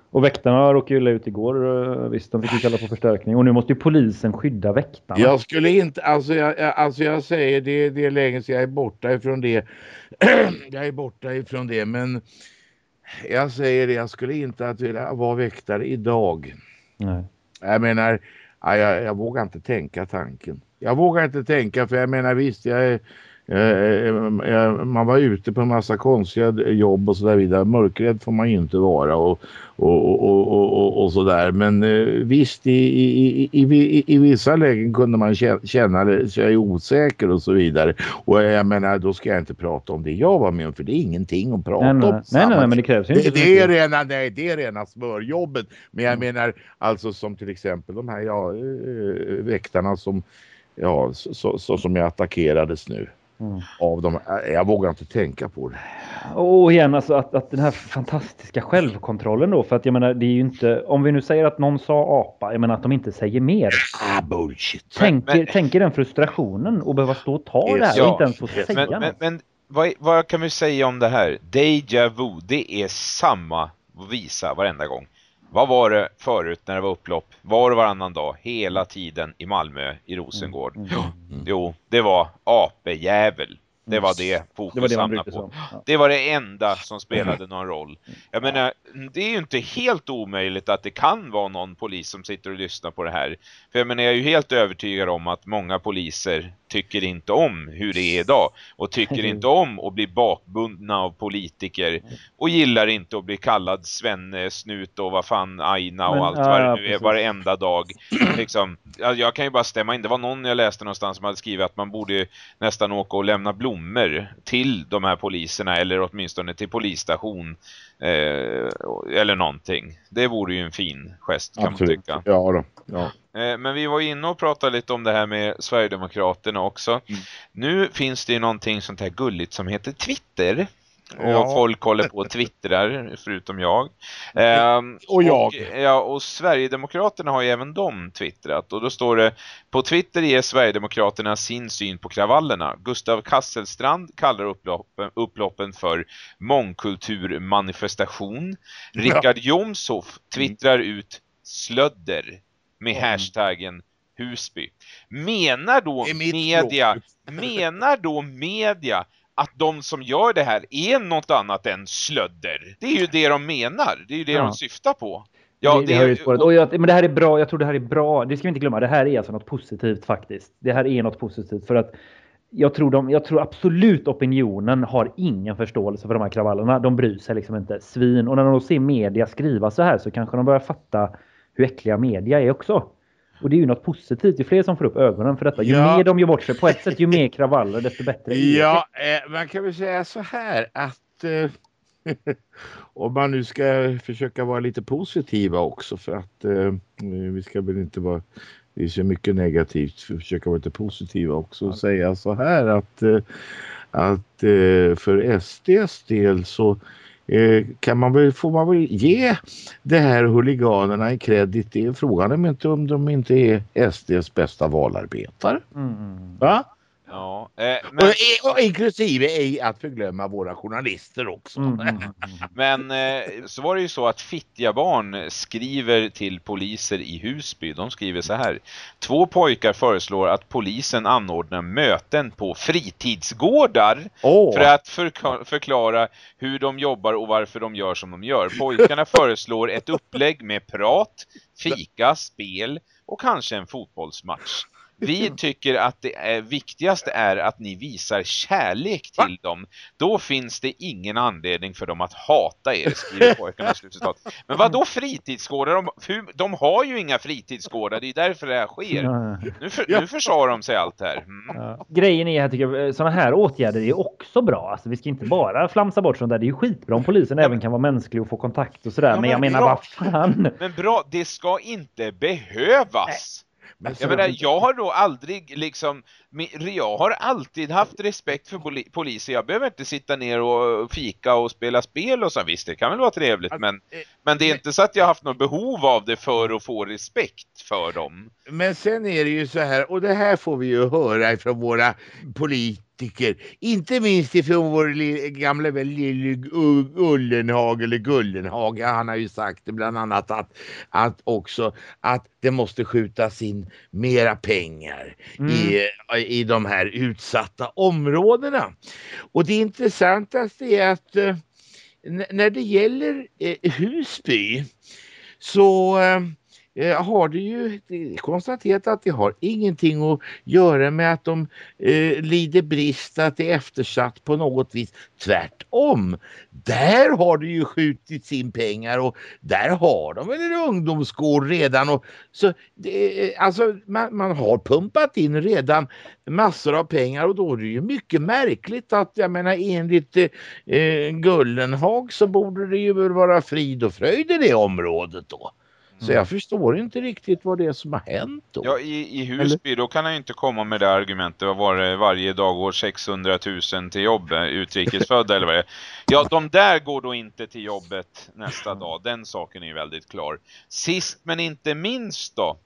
Och väktarna råkade illa ut igår. Eh, visst, de fick ju kalla på förstärkning. Och nu måste ju polisen skydda väktarna. Jag skulle inte, alltså jag, alltså jag säger det, det är länge sedan jag är borta ifrån det. jag är borta ifrån det, men jag säger det, jag skulle inte att vilja vara väktare idag. Nej. Jag menar, jag, jag vågar inte tänka tanken. Jag vågar inte tänka, för jag menar visst, jag är man var ute på en massa konstiga jobb och så där vidare. Mörkrädd får man ju inte vara och, och, och, och, och så där. Men eh, visst, i, i, i, i, vissa lägen kunde man känna sig osäker och så vidare. Och jag menar, då ska jag inte prata om det jag var med om, för det är ingenting att prata om. Nej, nej, men det krävs inte. Det, är rena, nej, det är rena smörjobbet. Men jag mm. menar, alltså som till exempel de här ja, väktarna som, ja, så som jag attackerades nu. Mm. Av dem. Jag vågar inte tänka på det. Och igen, alltså att, att den här fantastiska självkontrollen då, för att jag menar, det är ju inte, om vi nu säger att någon sa apa, jag menar att de inte säger mer. Ah, bullshit. Tänker, men, tänker den frustrationen och behöva stå och ta det här och inte ens få säga men, något. Men, men vad, vad, kan vi säga om det här? Deja vu, det är samma visa varenda gång. Vad var det förut när det var upplopp? Var och varannan dag, hela tiden i Malmö, i Rosengård? Mm. Mm. Jo, det var apejävel. Det var det fokus det var det hamnade på. Ja. Det var det enda som spelade någon roll. Jag menar, det är ju inte helt omöjligt att det kan vara någon polis som sitter och lyssnar på det här. För jag menar, jag är ju helt övertygad om att många poliser tycker inte om hur det är idag. Och tycker inte om att bli bakbundna av politiker. Och gillar inte att bli kallad Svenne, Snut och vad fan, Aina och Men, allt vad det nu är varenda dag. liksom, jag kan ju bara stämma in. Det var någon jag läste någonstans som hade skrivit att man borde nästan åka och lämna blommor till de här poliserna. Eller åtminstone till polisstation. Eh, eller någonting. Det vore ju en fin gest kan Absolut. man tycka. Ja då. Ja. Eh, men vi var inne och pratade lite om det här med Sverigedemokraterna också. Mm. Nu finns det ju någonting sånt här gulligt som heter Twitter. Och ja. folk håller på och twittrar, förutom jag. Ehm, och jag. Och, ja, och Sverigedemokraterna har ju även de twittrat. Och då står det, på Twitter ger Sverigedemokraterna sin syn på kravallerna. Gustav Kasselstrand kallar upploppen, upploppen för mångkulturmanifestation. Ja. Rickard Jomshoff twittrar ut slödder med mm. hashtaggen Husby. Menar då media, menar då media att de som gör det här är något annat än slödder. Det är ju det de menar. Det är ju det ja. de syftar på. Ja, det, det, det är, och jag, men det här är bra. Jag tror det här är bra. Det ska vi inte glömma. Det här är alltså något positivt faktiskt. Det här är något positivt för att jag tror, de, jag tror absolut opinionen har ingen förståelse för de här kravallerna. De bryr sig liksom inte svin. Och när de ser media skriva så här så kanske de börjar fatta hur äckliga media är också. Och det är ju något positivt. Ju fler som får upp ögonen för detta, ju ja. mer de gör bort sig på ett sätt, ju mer kravaller, desto bättre. Ja, eh, man kan väl säga så här att eh, om man nu ska försöka vara lite positiva också för att eh, vi ska väl inte vara det är så mycket negativt för att försöka vara lite positiva också och säga så här att, eh, att eh, för SDs del så Eh, kan man väl, får man väl ge det här huliganerna en kredit. Det är frågan om inte om de inte är SDs bästa valarbetare. Mm. Va? Ja, eh, men... och, och, inklusive ej att förglömma våra journalister också. Mm. men eh, så var det ju så att Fittja barn skriver till poliser i Husby. De skriver så här. Två pojkar föreslår att polisen anordnar möten på fritidsgårdar oh. för att för förklara hur de jobbar och varför de gör som de gör. Pojkarna föreslår ett upplägg med prat, fika, spel och kanske en fotbollsmatch. Vi tycker att det är, viktigaste är att ni visar kärlek till Va? dem. Då finns det ingen anledning för dem att hata er, skriver pojkarna slutcitat. Men vad då fritidsgårdar? De, de har ju inga fritidsgårdar, det är därför det här sker. Nu, för, nu försvarar de sig allt här. Mm. Ja. Grejen är, jag tycker sådana här åtgärder är också bra. Alltså, vi ska inte bara flamsa bort sånt där. Det är ju skitbra om polisen ja, även kan vara mänsklig och få kontakt och sådär. Ja, men, men jag menar, vad fan? Men bra, det ska inte behövas. Nej. Men jag menar, jag har då aldrig liksom, jag har alltid haft respekt för poliser. Jag behöver inte sitta ner och fika och spela spel och så. Visst, det kan väl vara trevligt, men, eh, men det är inte så att jag har haft något behov av det för att få respekt för dem. Men sen är det ju så här, och det här får vi ju höra ifrån våra politiker inte minst ifrån vår gamla vän lille Ullenhag eller Gullenhag. Han har ju sagt det bland annat att, att också att det måste skjutas in mera pengar mm. i, i de här utsatta områdena. Och det intressantaste är att eh, när det gäller eh, Husby så eh, har det ju konstaterat att det har ingenting att göra med att de eh, lider brist, att det är eftersatt på något vis. Tvärtom, där har det ju skjutits in pengar och där har de en ungdomsgård redan. Och, så det, eh, alltså, man, man, har pumpat in redan massor av pengar och då är det ju mycket märkligt att jag menar enligt eh, Gullenhag så borde det ju vara frid och fröjd i det området då. Så jag förstår inte riktigt vad det är som har hänt då. Ja, i, i Husby, då kan han ju inte komma med det argumentet. Vad var det? Varje dag går 600 000 till jobbet, utrikesfödda eller vad det är. Ja, de där går då inte till jobbet nästa dag. Den saken är ju väldigt klar. Sist men inte minst då,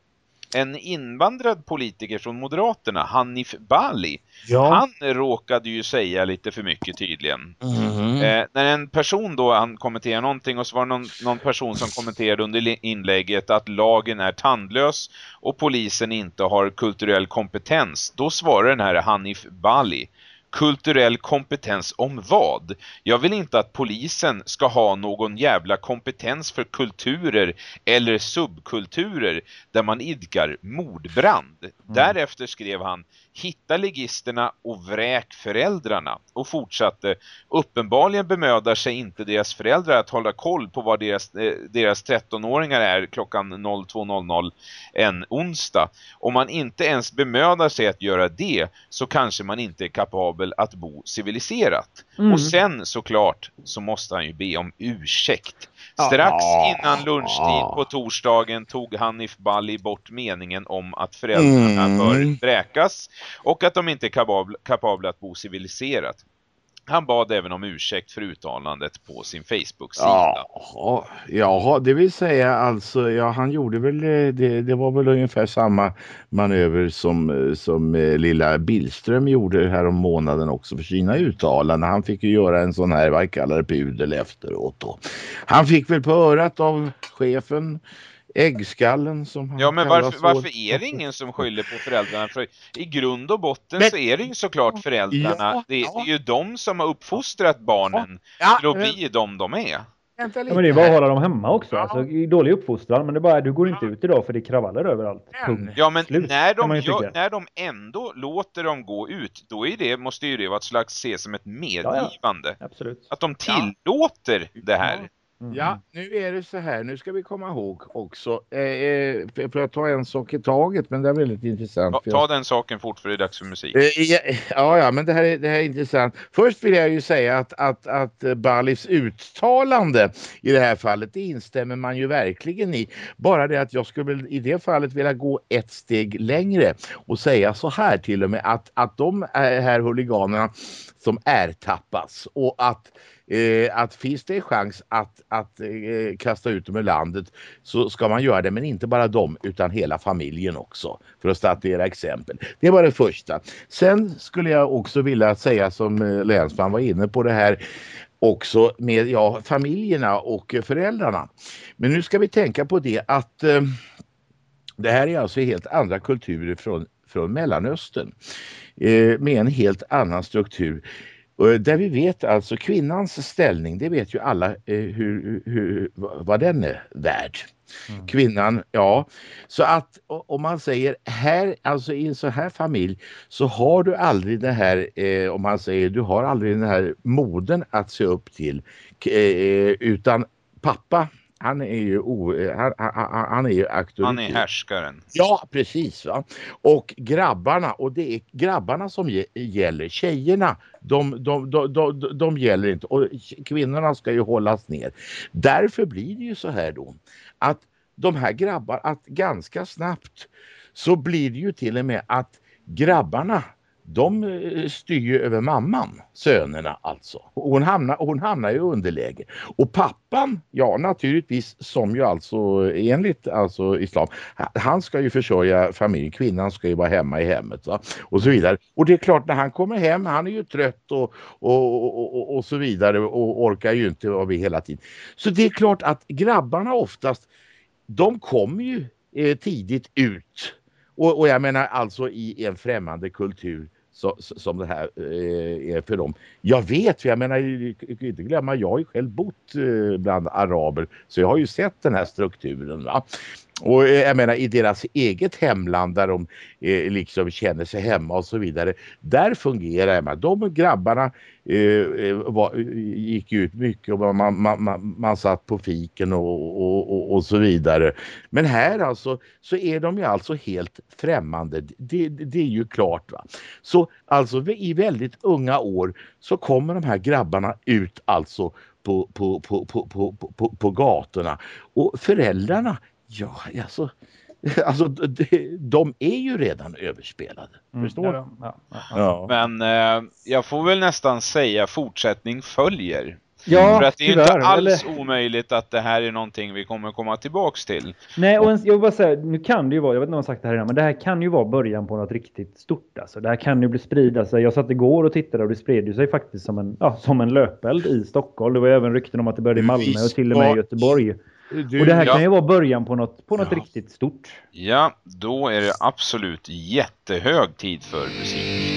en invandrad politiker från Moderaterna, Hanif Bali. Ja. Han råkade ju säga lite för mycket tydligen. Mhm. Eh, när en person då han kommenterar någonting och så var det någon, någon person som kommenterade under inlägget att lagen är tandlös och polisen inte har kulturell kompetens. Då svarar den här Hanif Bali. Kulturell kompetens om vad? Jag vill inte att polisen ska ha någon jävla kompetens för kulturer eller subkulturer där man idkar mordbrand. Därefter skrev han Hitta legisterna och vräk föräldrarna och fortsatte Uppenbarligen bemödar sig inte deras föräldrar att hålla koll på vad deras, eh, deras 13-åringar är klockan 02.00 en onsdag. Om man inte ens bemödar sig att göra det så kanske man inte är kapabel att bo civiliserat. Mm. Och sen såklart så måste han ju be om ursäkt. Strax innan lunchtid på torsdagen tog Hanif Bali bort meningen om att föräldrarna Mm. bör vräkas och att de inte är kapabla, kapabla att bo civiliserat. Han bad även om ursäkt för uttalandet på sin Facebook-sida. Jaha, jaha, det vill säga alltså, ja han gjorde väl, eh, det, det var väl ungefär samma manöver som, eh, som eh, lilla Billström gjorde här om månaden också för sina uttalanden. Han fick ju göra en sån här, vad kallar det, pudel efteråt då. Han fick väl på örat av chefen äggskallen som han Ja, men varför, så. varför är det ingen som skyller på föräldrarna? För i grund och botten Men- så är det ju såklart föräldrarna. Ja, det, ja. det är ju de som har uppfostrat barnen Ja, till att men- bli de de är. Ja, men det är bara att hålla dem hemma också. Alltså, dålig uppfostran. Men det är bara du går inte ut idag för det är kravaller överallt. Punkt. Ja, men Slut, när de, gör, när de ändå låter dem gå ut, då är det, måste ju det vara ett slags ses som ett medgivande. Absolut. Att de tillåter det här. Mm. Ja, nu är det så här. Nu ska vi komma ihåg också. Eh, eh, för, att ta en sak i taget, men det är väldigt intressant. Ja, för ta den saken fort för det är dags för musik. Eh, Ja, ja, ja, men det här, är, det här är intressant. Först vill jag ju säga att, att, att eh, Balifs uttalande i det här fallet, det instämmer man ju verkligen i. Bara det att jag skulle i det fallet vilja gå ett steg längre och säga så här till och med att, att de är här huliganerna som ertappas och att Eh, att finns det en chans att, att eh, kasta ut dem ur landet så ska man göra det men inte bara dem utan hela familjen också för att statuera exempel. Det var det första. Sen skulle jag också vilja säga som eh, länsman var inne på det här också med ja, familjerna och eh, föräldrarna. Men nu ska vi tänka på det att eh, det här är alltså helt andra kulturer från, från Mellanöstern eh, med en helt annan struktur. Och Där vi vet alltså kvinnans ställning, det vet ju alla eh, hur, hur, vad den är värd. Mm. Kvinnan, ja. Så att om man säger här, alltså i en sån här familj så har du aldrig det här, eh, om man säger du har aldrig den här moden att se upp till. Eh, utan pappa, han är ju, o, han, han, han är ju auktoritet. Han är härskaren. Ja, precis. Va? Och grabbarna, och det är grabbarna som ge- gäller. Tjejerna, de, de, de, de, de gäller inte. Och kvinnorna ska ju hållas ner. Därför blir det ju så här då att de här grabbarna, att ganska snabbt så blir det ju till och med att grabbarna de eh, styr ju över mamman, sönerna alltså. Och Hon hamnar, hon hamnar i underläge. Och pappan, ja naturligtvis som ju alltså enligt alltså islam, han ska ju försörja familjen, kvinnan ska ju vara hemma i hemmet va? och så vidare. Och det är klart när han kommer hem, han är ju trött och, och, och, och, och så vidare och orkar ju inte vara med hela tiden. Så det är klart att grabbarna oftast, de kommer ju eh, tidigt ut. Och, och jag menar alltså i en främmande kultur så, så, som det här eh, är för dem. Jag vet, för jag menar, jag kan inte glömma, jag har ju själv bott eh, bland araber så jag har ju sett den här strukturen. Va? Och eh, jag menar i deras eget hemland där de eh, liksom känner sig hemma och så vidare. Där fungerar det. De grabbarna eh, eh, var, eh, gick ut mycket och man, man, man, man satt på fiken och, och, och, och så vidare. Men här alltså så är de ju alltså helt främmande. Det, det, det är ju klart. va. Så alltså i väldigt unga år så kommer de här grabbarna ut alltså på, på, på, på, på, på, på gatorna. Och föräldrarna Ja, alltså, alltså de, de är ju redan överspelade. Mm, Förstår du? ja, ja, ja, ja. Ja. Men eh, jag får väl nästan säga fortsättning följer. Ja, För att det är ju tyvärr, inte alls eller- omöjligt att det här är någonting vi kommer komma tillbaks till. Nej, och ens, jag vill bara säga, nu kan det ju vara, jag vet inte om jag har sagt det här innan, men det här kan ju vara början på något riktigt stort. Alltså. Det här kan ju bli sprida sig. Jag satt igår och tittade och det spred ju sig faktiskt som en, ja, som en löpeld i Stockholm. Det var även rykten om att det började i Malmö och till och med i Göteborg. Du, Och det här ja. kan ju vara början på något, på något Ja. riktigt stort. Ja, då är det absolut jättehög tid för musik.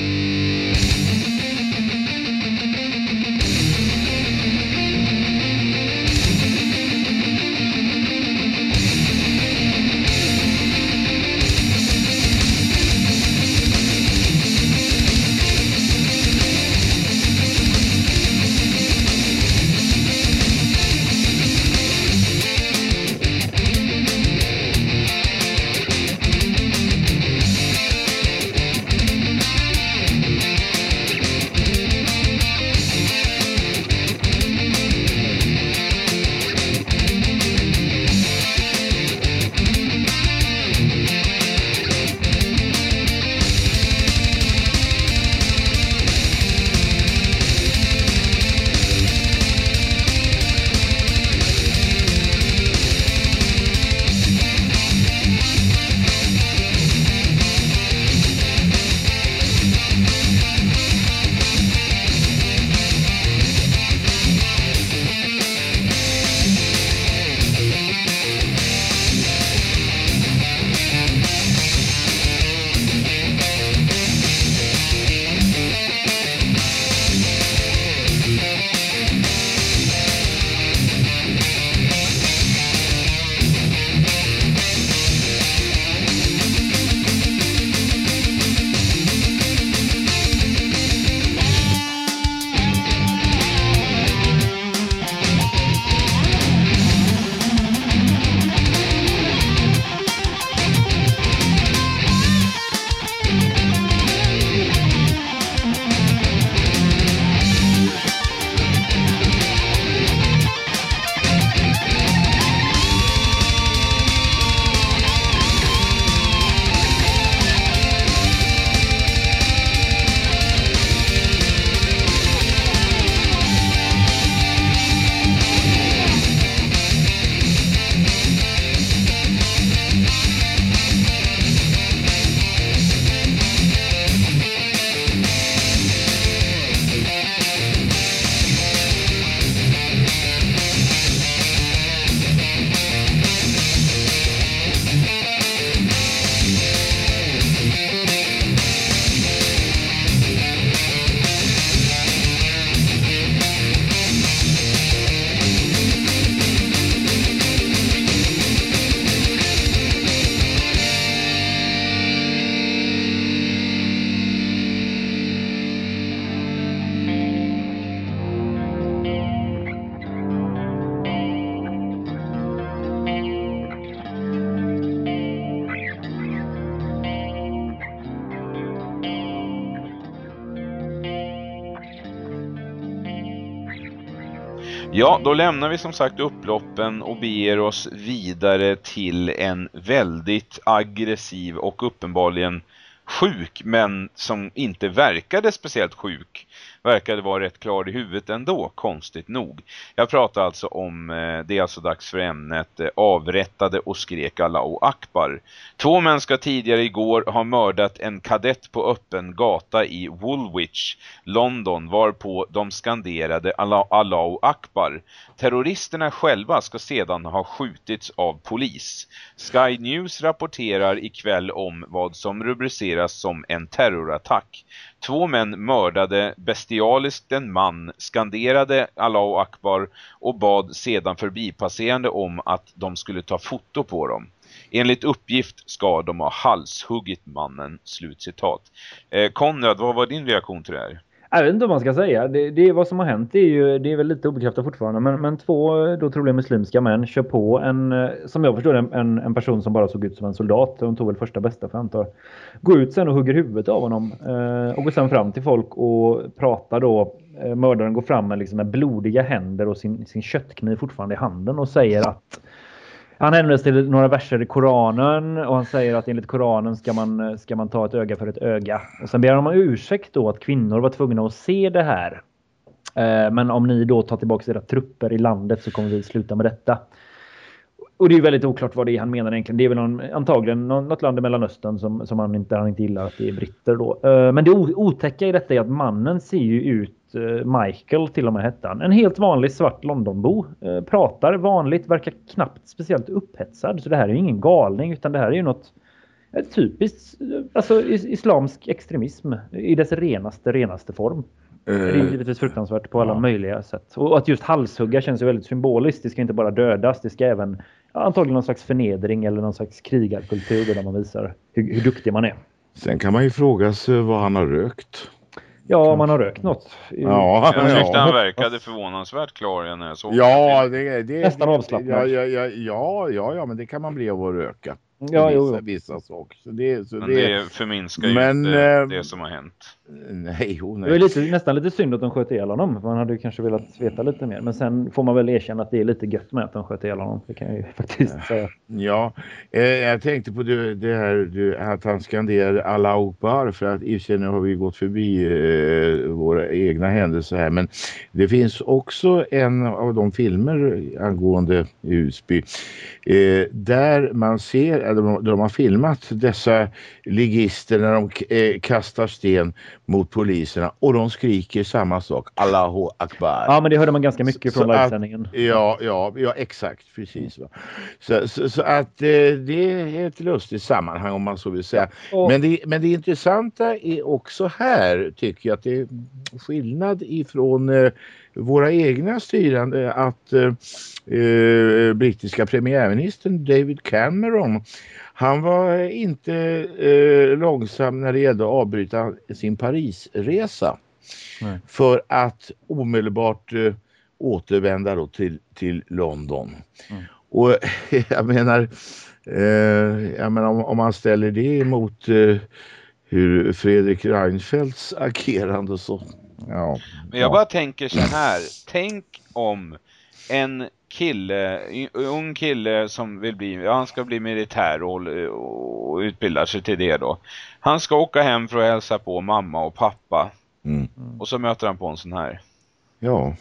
Då lämnar vi som sagt upploppen och beger oss vidare till en väldigt aggressiv och uppenbarligen sjuk, men som inte verkade speciellt sjuk. Verkade vara rätt klar i huvudet ändå, konstigt nog. Jag pratar alltså om, eh, det är alltså dags för ämnet, eh, avrättade och skrek Allahu Akbar. Två män ska tidigare igår ha mördat en kadett på öppen gata i Woolwich, London, varpå de skanderade Allah- Allahu Akbar. Terroristerna själva ska sedan ha skjutits av polis. Sky News rapporterar ikväll om vad som rubriceras som en terrorattack. Två män mördade bestialiskt en man, skanderade Allahu Akbar och bad sedan förbipasserande om att de skulle ta foto på dem. Enligt uppgift ska de ha halshuggit mannen, slutcitat. Eh, Konrad, vad var din reaktion till det här? Jag vet inte vad man ska säga. Det, det är vad som har hänt. Det är, ju, det är väl lite obekräftat fortfarande. Men, men två då troligen muslimska män kör på en, eh, som jag förstår det, en, en person som bara såg ut som en soldat. De tog väl första bästa för jag antar. Går ut sen och hugger huvudet av honom. Eh, och går sen fram till folk och pratar då. Eh, mördaren går fram med, liksom med blodiga händer och sin, sin köttkniv fortfarande i handen och säger att han hänvisar till några verser i Koranen och han säger att enligt Koranen ska man, ska man ta ett öga för ett öga. Och sen ber han om ursäkt då att kvinnor var tvungna att se det här. Eh, men om ni då tar tillbaka era trupper i landet så kommer vi sluta med detta. Och det är väldigt oklart vad det är han menar egentligen. Det är väl någon, antagligen något land i Mellanöstern som, som han, inte, han inte gillar att det är britter då. Eh, men det otäcka i detta är att mannen ser ju ut Eh, Michael till och med hette han. En helt vanlig svart Londonbo. Eh, pratar vanligt, verkar knappt speciellt upphetsad. Så det här är ju ingen galning utan det här är ju något typiskt alltså, islamsk extremism i dess renaste, renaste form. Det är givetvis fruktansvärt på alla ja. möjliga sätt. Och att just halshugga känns ju väldigt symboliskt. Det ska inte bara dödas, det ska även antagligen någon slags förnedring eller någon slags krigarkultur där man visar hur, hur duktig man är. Sen kan man ju fråga sig vad han har rökt. Ja, om man har rökt något. Ja, Jag tyckte ja. han verkade förvånansvärt klar när jag såg Ja, det, det, Nästan det, avslappnad. Ja, ja, ja, ja, ja, men det kan man bli av att röka. Ja, vissa, jo, jo. vissa saker. Så det, så Men det, det förminskar ju Men, inte eh, det som har hänt. Nej, oh, Det var nej. lite, nästan lite synd att de sköt ihjäl honom. Man hade ju kanske velat veta lite mer. Men sen får man väl erkänna att det är lite gött med att de sköt ihjäl honom. Det kan jag ju faktiskt säga. Ja, eh, jag tänkte på det, det här du, att han skanderar Allah Akbar för att i och nu har vi gått förbi eh, våra egna händelser här men det finns också en av de filmer angående Husby eh, där man ser, eller de, de har filmat dessa ligister när de eh, kastar sten mot poliserna och de skriker samma sak, Allahu Akbar. Ja, men det hörde man ganska mycket från livesändningen. Ja, ja, ja exakt, precis. Så, så, så att eh, det är ett lustigt sammanhang om man så vill säga. Och, Men det, men det intressanta är också här tycker jag att det är skillnad ifrån eh, våra egna styrande att eh, eh, brittiska premiärministern David Cameron han var inte eh, långsam när det gällde att avbryta sin Parisresa. Nej. För att omedelbart eh, återvända då till, till London. Mm. Och jag menar, eh, jag menar om, om man ställer det emot eh, hur Fredrik Reinfeldts agerande så ja. Men jag ja. bara tänker så här. Tänk om en kille, ung kille som vill bli, ja, han ska bli militär och, och utbildar sig till det då. Han ska åka hem för att hälsa på mamma och pappa. Mm. Och så möter han på en sån här. Ja.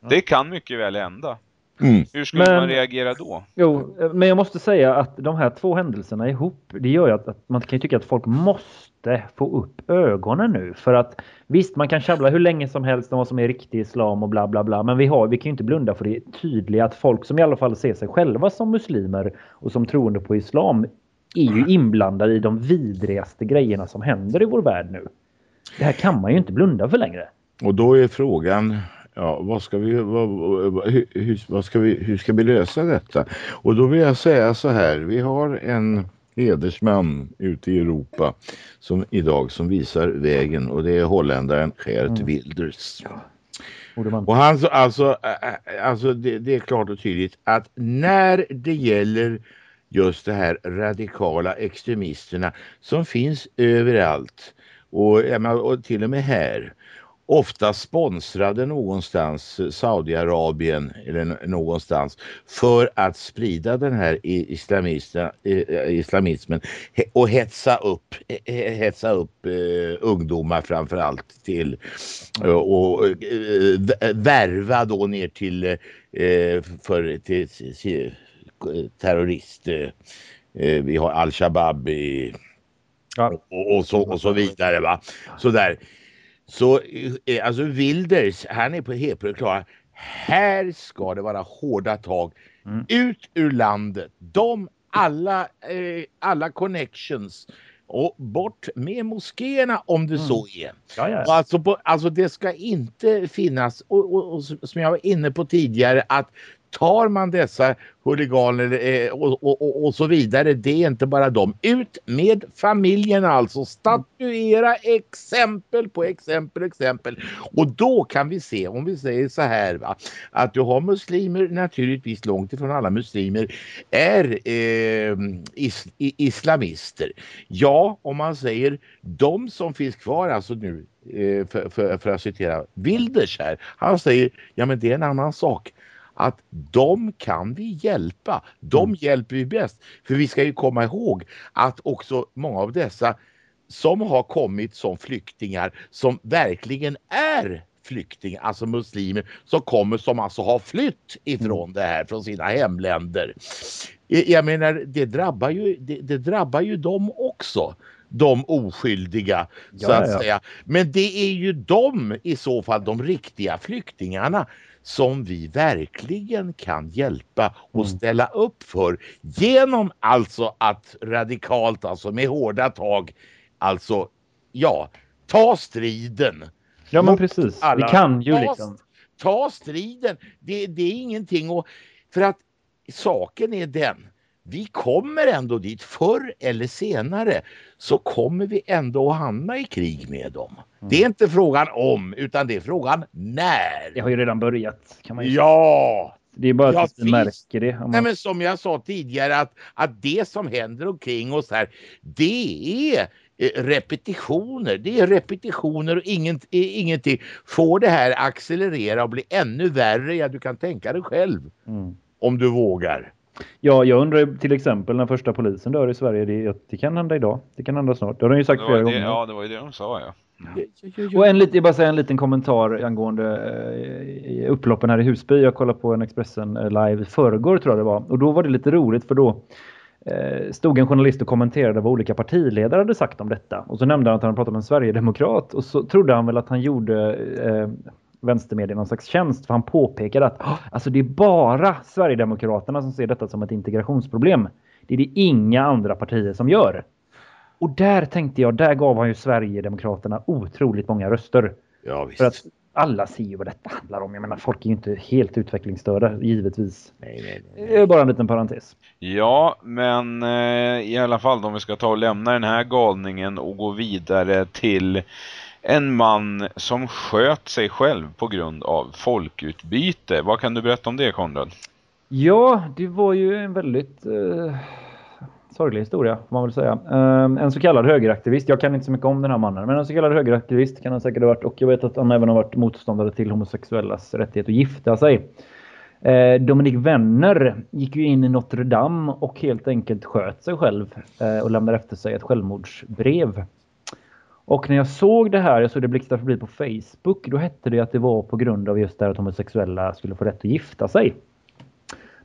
Det kan mycket väl hända. Mm. Hur skulle Men- man reagera då? jo, men jag måste säga att de här två händelserna ihop, det gör ju att, att man kan ju tycka att folk måste få upp ögonen nu. För att visst, man kan tjabbla hur länge som helst om vad som är riktig islam och bla bla bla. Men vi, har, vi kan ju inte blunda för det tydliga att folk som i alla fall ser sig själva som muslimer och som troende på islam är ju inblandade i de vidrigaste grejerna som händer i vår värld nu. Det här kan man ju inte blunda för längre. Och då är frågan Ja, vad ska vi, vad, hur- vad ska vi, hur ska vi lösa detta? Och då vill jag säga så här, vi har en hedersman ute i Europa som idag som visar vägen och det är holländaren Geert Mm. Wilders. Och han så- alltså, alltså det, det är klart och tydligt att när det gäller just det här radikala extremisterna som finns överallt och, och till och med här ofta sponsrade någonstans eh, Saudiarabien eller någonstans för att sprida den här eh, islamismen och hetsa upp, he- hetsa upp eh, ungdomar framförallt till eh, och värva då ner till för till, till, till terrorist vi har Al-Shabaab i Ja. och, och, så, och så vidare. Va? Så där. Så eh, alltså Wilders, han är på helt på det klara. Här ska det vara hårda tag. Mm. Ut ur landet. De alla, eh, alla connections. Och bort med moskéerna om det Mm. så är. Ja, ja. Och Alltså, på, alltså det ska inte finnas, och, och, och som jag var inne på tidigare, att tar man dessa huliganer eh, och, och, och, och så vidare, det är inte bara dem. Ut med familjerna alltså, statuera exempel på exempel, exempel. Och då kan vi se, om vi säger så här, va, att du har muslimer, naturligtvis långt ifrån alla muslimer, är eh, is, i, islamister. Ja, om man säger de som finns kvar alltså nu, eh, för, för, för att citera Wilders här, han säger ja men det är en annan sak att de kan vi hjälpa. De Mm. hjälper vi bäst. För vi ska ju komma ihåg att också många av dessa som har kommit som flyktingar som verkligen är flyktingar, alltså muslimer som kommer som alltså har flytt ifrån det här från sina hemländer. Jag jag menar det drabbar ju, det, det drabbar ju dem också. De oskyldiga så Ja, att ja. säga. Men det är ju de i så fall de riktiga flyktingarna som vi verkligen kan hjälpa och Mm. ställa upp för genom alltså att radikalt, alltså med hårda tag, alltså ja, ta striden. Ja men precis. Vi alla- kan ju Ja, liksom. Ta striden. Det, det är ingenting att, för att saken är den. Vi kommer ändå dit förr eller senare så kommer vi ändå att hamna i krig med dem. Mm. Det är inte frågan om utan det är frågan när. Det har ju redan börjat. Kan man ju. Ja! Det är bara Ja, att vi märker det. Om Nej, man... men som jag sa tidigare att, att det som händer omkring oss här det är eh, repetitioner. Det är repetitioner och inget, eh, ingenting. Får det här accelerera och bli ännu värre, ja du kan tänka dig själv mm. om du vågar. Ja, jag undrar till exempel när första polisen dör i Sverige. Det, det kan hända idag. Det kan hända snart. Det har de ju sagt flera det, gånger. ja, det var ju det de sa, ja. Och en, jag bara säga en liten kommentar angående eh, upploppen här i Husby. Jag kollade på en Expressen eh, live i förrgår tror jag det var. Och då var det lite roligt för då eh, stod en journalist och kommenterade vad olika partiledare hade sagt om detta. Och så nämnde han att han pratat med en Sverigedemokrat och så trodde han väl att han gjorde eh, vänstermedia någon slags tjänst för han påpekade att "Ah, alltså det är bara Sverigedemokraterna som ser detta som ett integrationsproblem. Det är det inga andra partier som gör. Och där tänkte jag, där gav han ju Sverigedemokraterna otroligt många röster. Ja, visst. För att alla ser ju vad detta handlar om. Jag menar, folk är ju inte helt utvecklingsstörda, givetvis. Nej, nej, nej. Det är bara en liten parentes. Ja, men eh, i alla fall om vi ska ta och lämna den här galningen och gå vidare till en man som sköt sig själv på grund av folkutbyte. Vad kan du berätta om det, Konrad? Ja, det var ju en väldigt eh, sorglig historia, får man väl säga. Eh, en så kallad högeraktivist. Jag kan inte så mycket om den här mannen, men en så kallad högeraktivist kan han säkert ha varit. Och jag vet att han även har varit motståndare till homosexuellas rättighet att gifta sig. Eh, Dominik Wenner gick ju in i Notre Dame och helt enkelt sköt sig själv eh, och lämnade efter sig ett självmordsbrev. Och när jag såg det här, jag såg det blixtra förbi på Facebook, då hette det att det var på grund av just det här att homosexuella skulle få rätt att gifta sig.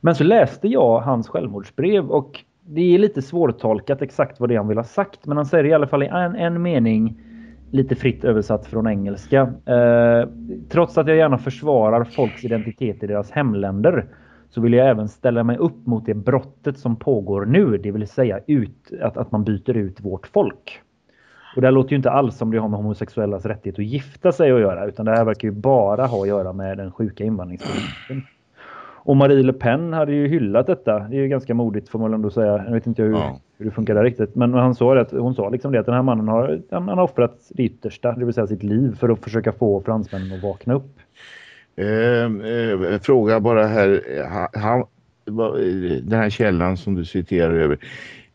Men så läste jag hans självmordsbrev och det är lite svårtolkat exakt vad det är han vill ha sagt. Men han säger i alla fall i en, en mening, lite fritt översatt från engelska. Eh, trots att jag gärna försvarar folks identitet i deras hemländer så vill jag även ställa mig upp mot det brottet som pågår nu. Det vill säga ut, att, att man byter ut vårt folk. Och det låter ju inte alls som det har med homosexuellas rättighet att gifta sig att göra. Utan det här verkar ju bara ha att göra med den sjuka invandringspolitiken. Och Marie Le Pen hade ju hyllat detta. Det är ju ganska modigt får man ändå säga. Jag vet inte hur, Ja. hur det funkar där riktigt. Men han sa det att, hon sa liksom det att den här mannen har, han har offrat det yttersta, det vill säga sitt liv för att försöka få fransmännen att vakna upp. Ehm, eh, fråga bara här. eh, ha- Han, eh, den här källan som du citerar över.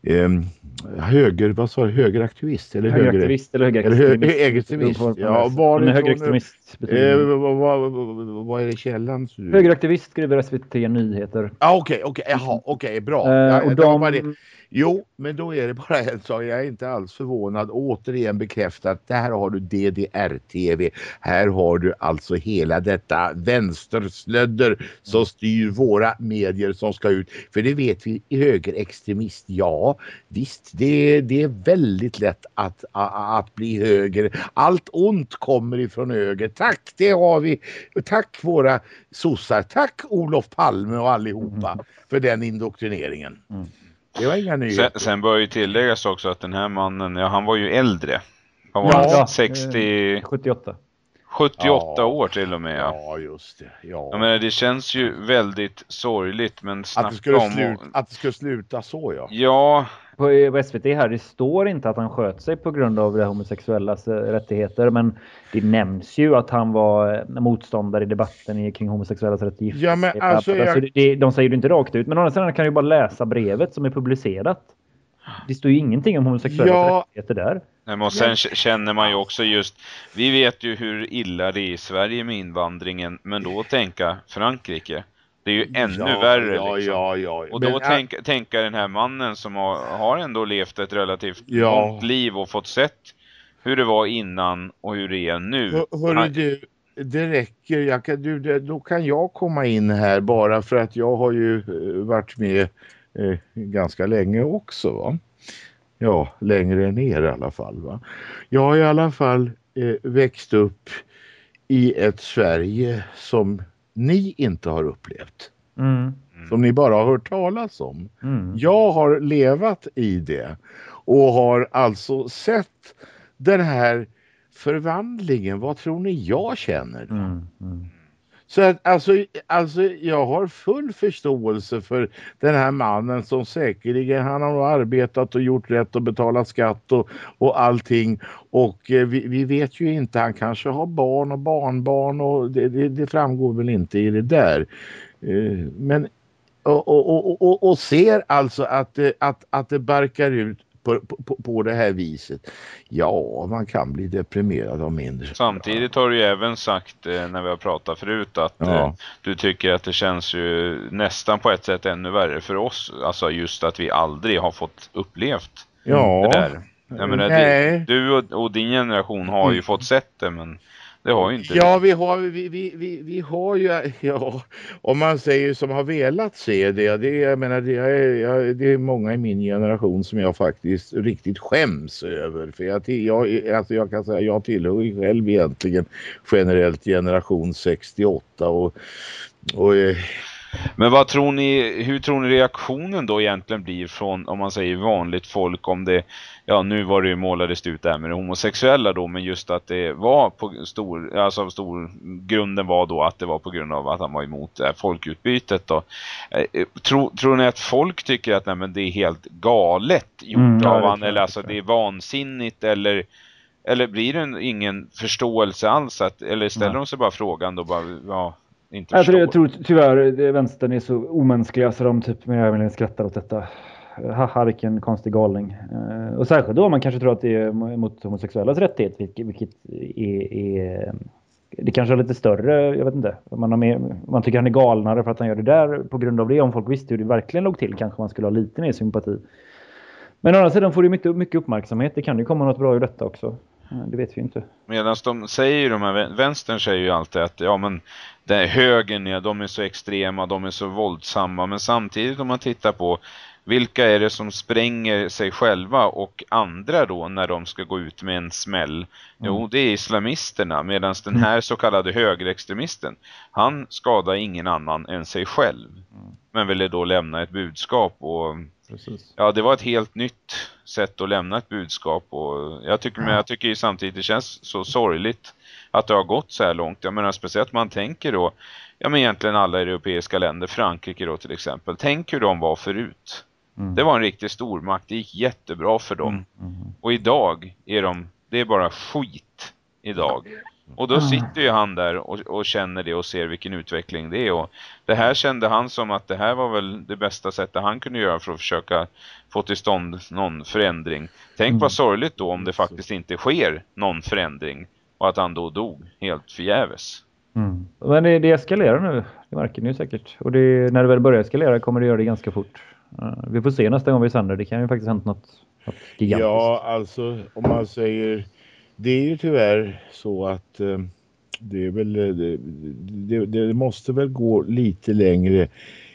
Ehm, höger, vad sa du? Högeraktivist? Eller höger, Högeraktivist eller Eller högerextremist. hö- högerextremist. Ja, högerextremist Eh, vad, vad, vad, vad är det källan? Högeraktivist skriver SVT Nyheter. Ah, okej, okej, jaha, okej, bra. Eh, och det var de, bara det. Jo, men då är det bara en sak. Jag är inte alls förvånad. Återigen bekräftat. Där har du DDR-TV. Här har du alltså hela detta vänsterslödder som styr våra medier som ska ut. För det vet vi, högerextremist, ja visst, det, det är väldigt lätt att, att, bli höger. Allt ont kommer ifrån höger. Tack, det har vi. Tack våra sossar. Tack Olof Palme och allihopa för den indoktrineringen. Mm. Det var inga Sen, nyheter. sen bör ju tilläggas också att den här mannen, ja han var ju äldre. Han var Ja. Ja, 60, 78. 78 Ja. år till och med. Ja. Ja, just det. Ja. Jag menar, det känns ju väldigt sorgligt men att, snacka det skulle om... slut, att det skulle sluta så ja. Ja, På på SVT här, det står inte att han sköt sig på grund av det homosexuellas eh, rättigheter. Men det nämns ju att han var eh, motståndare i debatten kring homosexuellas rätt att gifta Ja, men alltså, jag- det- det, de säger det inte rakt ut. Men å andra sidan kan du bara läsa brevet som är publicerat. Det står ju ingenting om homosexuellas Ja. rättigheter där. Nej, men och sen känner man ju också just, vi vet ju hur illa det är i Sverige med invandringen, men då tänka Frankrike. Det är ju ännu ja, värre. Ja, liksom. ja, ja. Och Men, då äh, tänk, tänka den här mannen som har, har ändå levt ett relativt Ja. långt liv och fått sett hur det var innan och hur det är nu. Hör, hörru Han- du, det räcker. Jag kan, du, det, då kan jag komma in här bara för att jag har ju eh, varit med eh, ganska länge också va. Ja, längre ner i alla fall va. Jag har i alla fall eh, växt upp i ett Sverige som ni inte har upplevt. Mm. Som ni bara har hört talas om. Mm. Jag har levat i det och har alltså sett den här förvandlingen. Vad tror ni jag känner? då? Mm. Så att, alltså, alltså, jag har full förståelse för den här mannen som säkerligen han har arbetat och gjort rätt och betalat skatt och, och allting. Och eh, vi, vi vet ju inte, han kanske har barn och barnbarn och det, det, det framgår väl inte i det där. Eh, men och, och, och, och, och ser alltså att, det- att, att det barkar ut på, på, på det här viset. Ja, man kan bli deprimerad av mindre. Samtidigt har du ju även sagt eh, när vi har pratat förut att eh, Ja. du tycker att det känns ju nästan på ett sätt ännu värre för oss. Alltså just att vi aldrig har fått upplevt Ja. det där. Jag menar, Nej. du och, och din generation har ju fått sett det men det har ju inte Ja, vi har, vi, vi, vi, vi har ju, ja, om man säger som har velat se det, det, jag menar, det, är, jag, det är många i min generation som jag faktiskt riktigt skäms över. För jag, jag, alltså jag kan säga, jag tillhör ju själv egentligen generellt generation 68 och, och eh, Men vad tror ni, hur tror ni reaktionen då egentligen blir från, om man säger vanligt folk om det, ja nu var det ju målades ut där med det homosexuella då, men just att det var på stor, alltså stor, grunden var då att det var på grund av att han var emot det här folkutbytet då. Eh, eh, Tror, tror ni att folk tycker att nej, men det är helt galet gjort Mm, av det han, eller alltså det är vansinnigt eller eller blir det en- ingen förståelse alls? Att, eller ställer Nej. de sig bara frågan då bara, ja, inte Jag tror, förstår? jag tror tyvärr vänstern är så omänskliga så de typ mer eller mindre skrattar åt detta. Haha vilken konstig galning. Eh, och särskilt då man kanske tror att det är mot homosexuellas rättighet vilket, vilket är, är det kanske är lite större, jag vet inte. Man, har mer, man tycker han är galnare för att han gör det där på grund av det. Om folk visste hur det verkligen låg till kanske man skulle ha lite mer sympati. Men å andra sidan får det mycket, mycket uppmärksamhet. Det kan ju komma något bra ur detta också. Eh, Det vet vi inte. Medan de säger ju, de här vän- vänstern säger ju alltid att ja men det är högern, ja, de är så extrema, de är så våldsamma. Men samtidigt om man tittar på vilka är det som spränger sig själva och andra då när de ska gå ut med en smäll? Jo, det är islamisterna. Medan den här så kallade högerextremisten, han skadar ingen annan än sig själv. Men ville då lämna ett budskap och Precis. Ja, det var ett helt nytt sätt att lämna ett budskap och jag tycker, men jag tycker ju samtidigt det känns så sorgligt att det har gått så här långt. Jag menar speciellt man tänker då, ja men egentligen alla europeiska länder, Frankrike då till exempel, tänk hur de var förut. Mm. Det var en riktig stormakt, det gick jättebra för dem. Mm. Och idag är de, det är bara skit idag. Och då sitter ju han där och, och känner det och ser vilken utveckling det är. Och det här kände han som att det här var väl det bästa sättet han kunde göra för att försöka få till stånd någon förändring. Tänk Mm. vad sorgligt då om det faktiskt inte sker någon förändring. Och att han då dog helt förgäves. Mm. Men det, det eskalerar nu, det märker ni ju säkert. Och det, när det väl börjar eskalera kommer det göra det ganska fort. Eh, vi får se nästa gång vi sänder, det kan ju faktiskt hänt något, något gigantiskt. Ja, alltså om man säger det är ju tyvärr så att eh, det är väl eh, det, det, det måste väl gå lite längre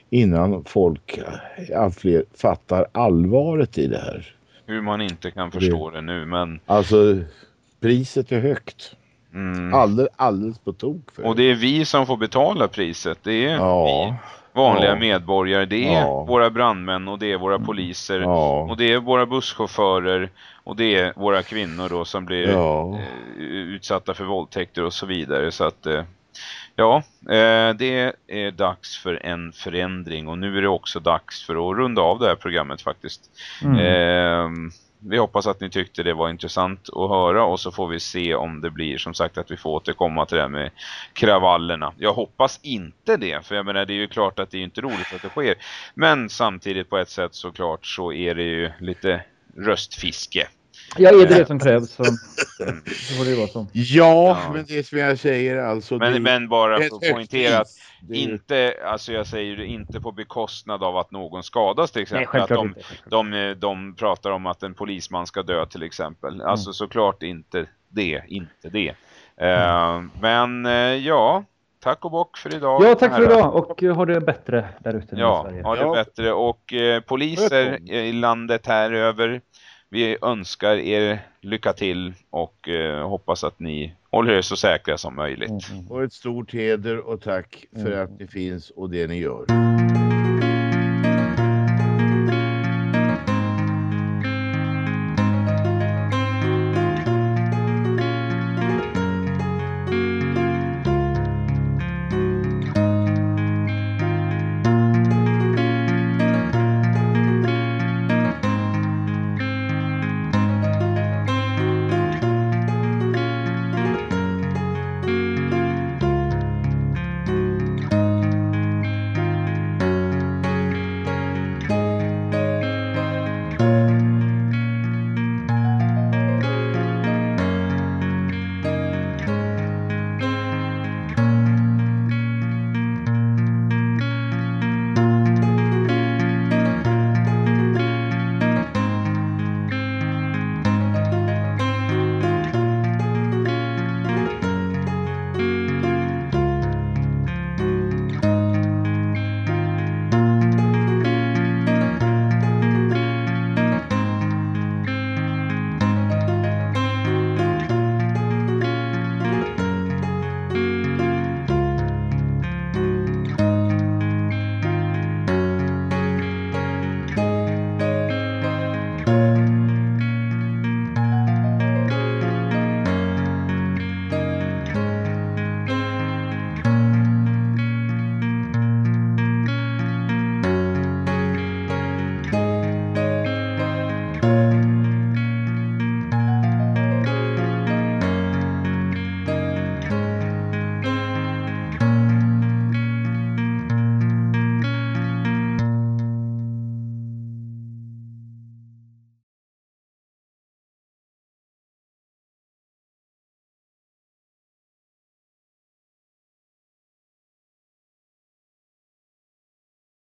innan folk eh, allt fler fattar allvaret i det här. Hur man inte kan förstå det nu. Men, Alltså priset är högt. Mm, Alldeles, alldeles på tok för och det är vi som får betala priset. Det är Ja, vanliga Ja. medborgare. Det är Ja. våra brandmän och det är våra poliser. ja, Och det är våra busschaufförer och det är våra kvinnor då som blir eh, utsatta för våldtäkter och så vidare. Så att eh, ja, eh, det är dags för en förändring och nu är det också dags för att runda av det här programmet faktiskt. Mm. Vi hoppas att ni tyckte det var intressant att höra och så får vi se om det blir som sagt att vi får återkomma till det här med kravallerna. Jag hoppas inte det, för jag menar det är ju klart att det är inte roligt att det sker. Men samtidigt på ett sätt såklart så är det ju lite röstfiske. Ja, är det det som krävs så, så får det vara så. Ja, Ja. men det som jag säger alltså. Men, det, men bara för att poängtera att. Det inte, alltså jag säger det inte på bekostnad av att någon skadas till Nej, exempel. att självklart de, inte. de, eh, de pratar om att en polisman ska dö till exempel. Mm. Alltså såklart inte det, inte det. Eh, men eh, ja, tack och bock för idag. Ja, tack för idag och eh, ha det bättre där ute i Ja, Sverige. ha det Ja. bättre. Och eh, poliser i landet här över. Vi önskar er lycka till och eh, hoppas att ni håller er så säkra som möjligt. Mm, mm. Och ett stort heder och tack för Mm. att ni finns och det ni gör.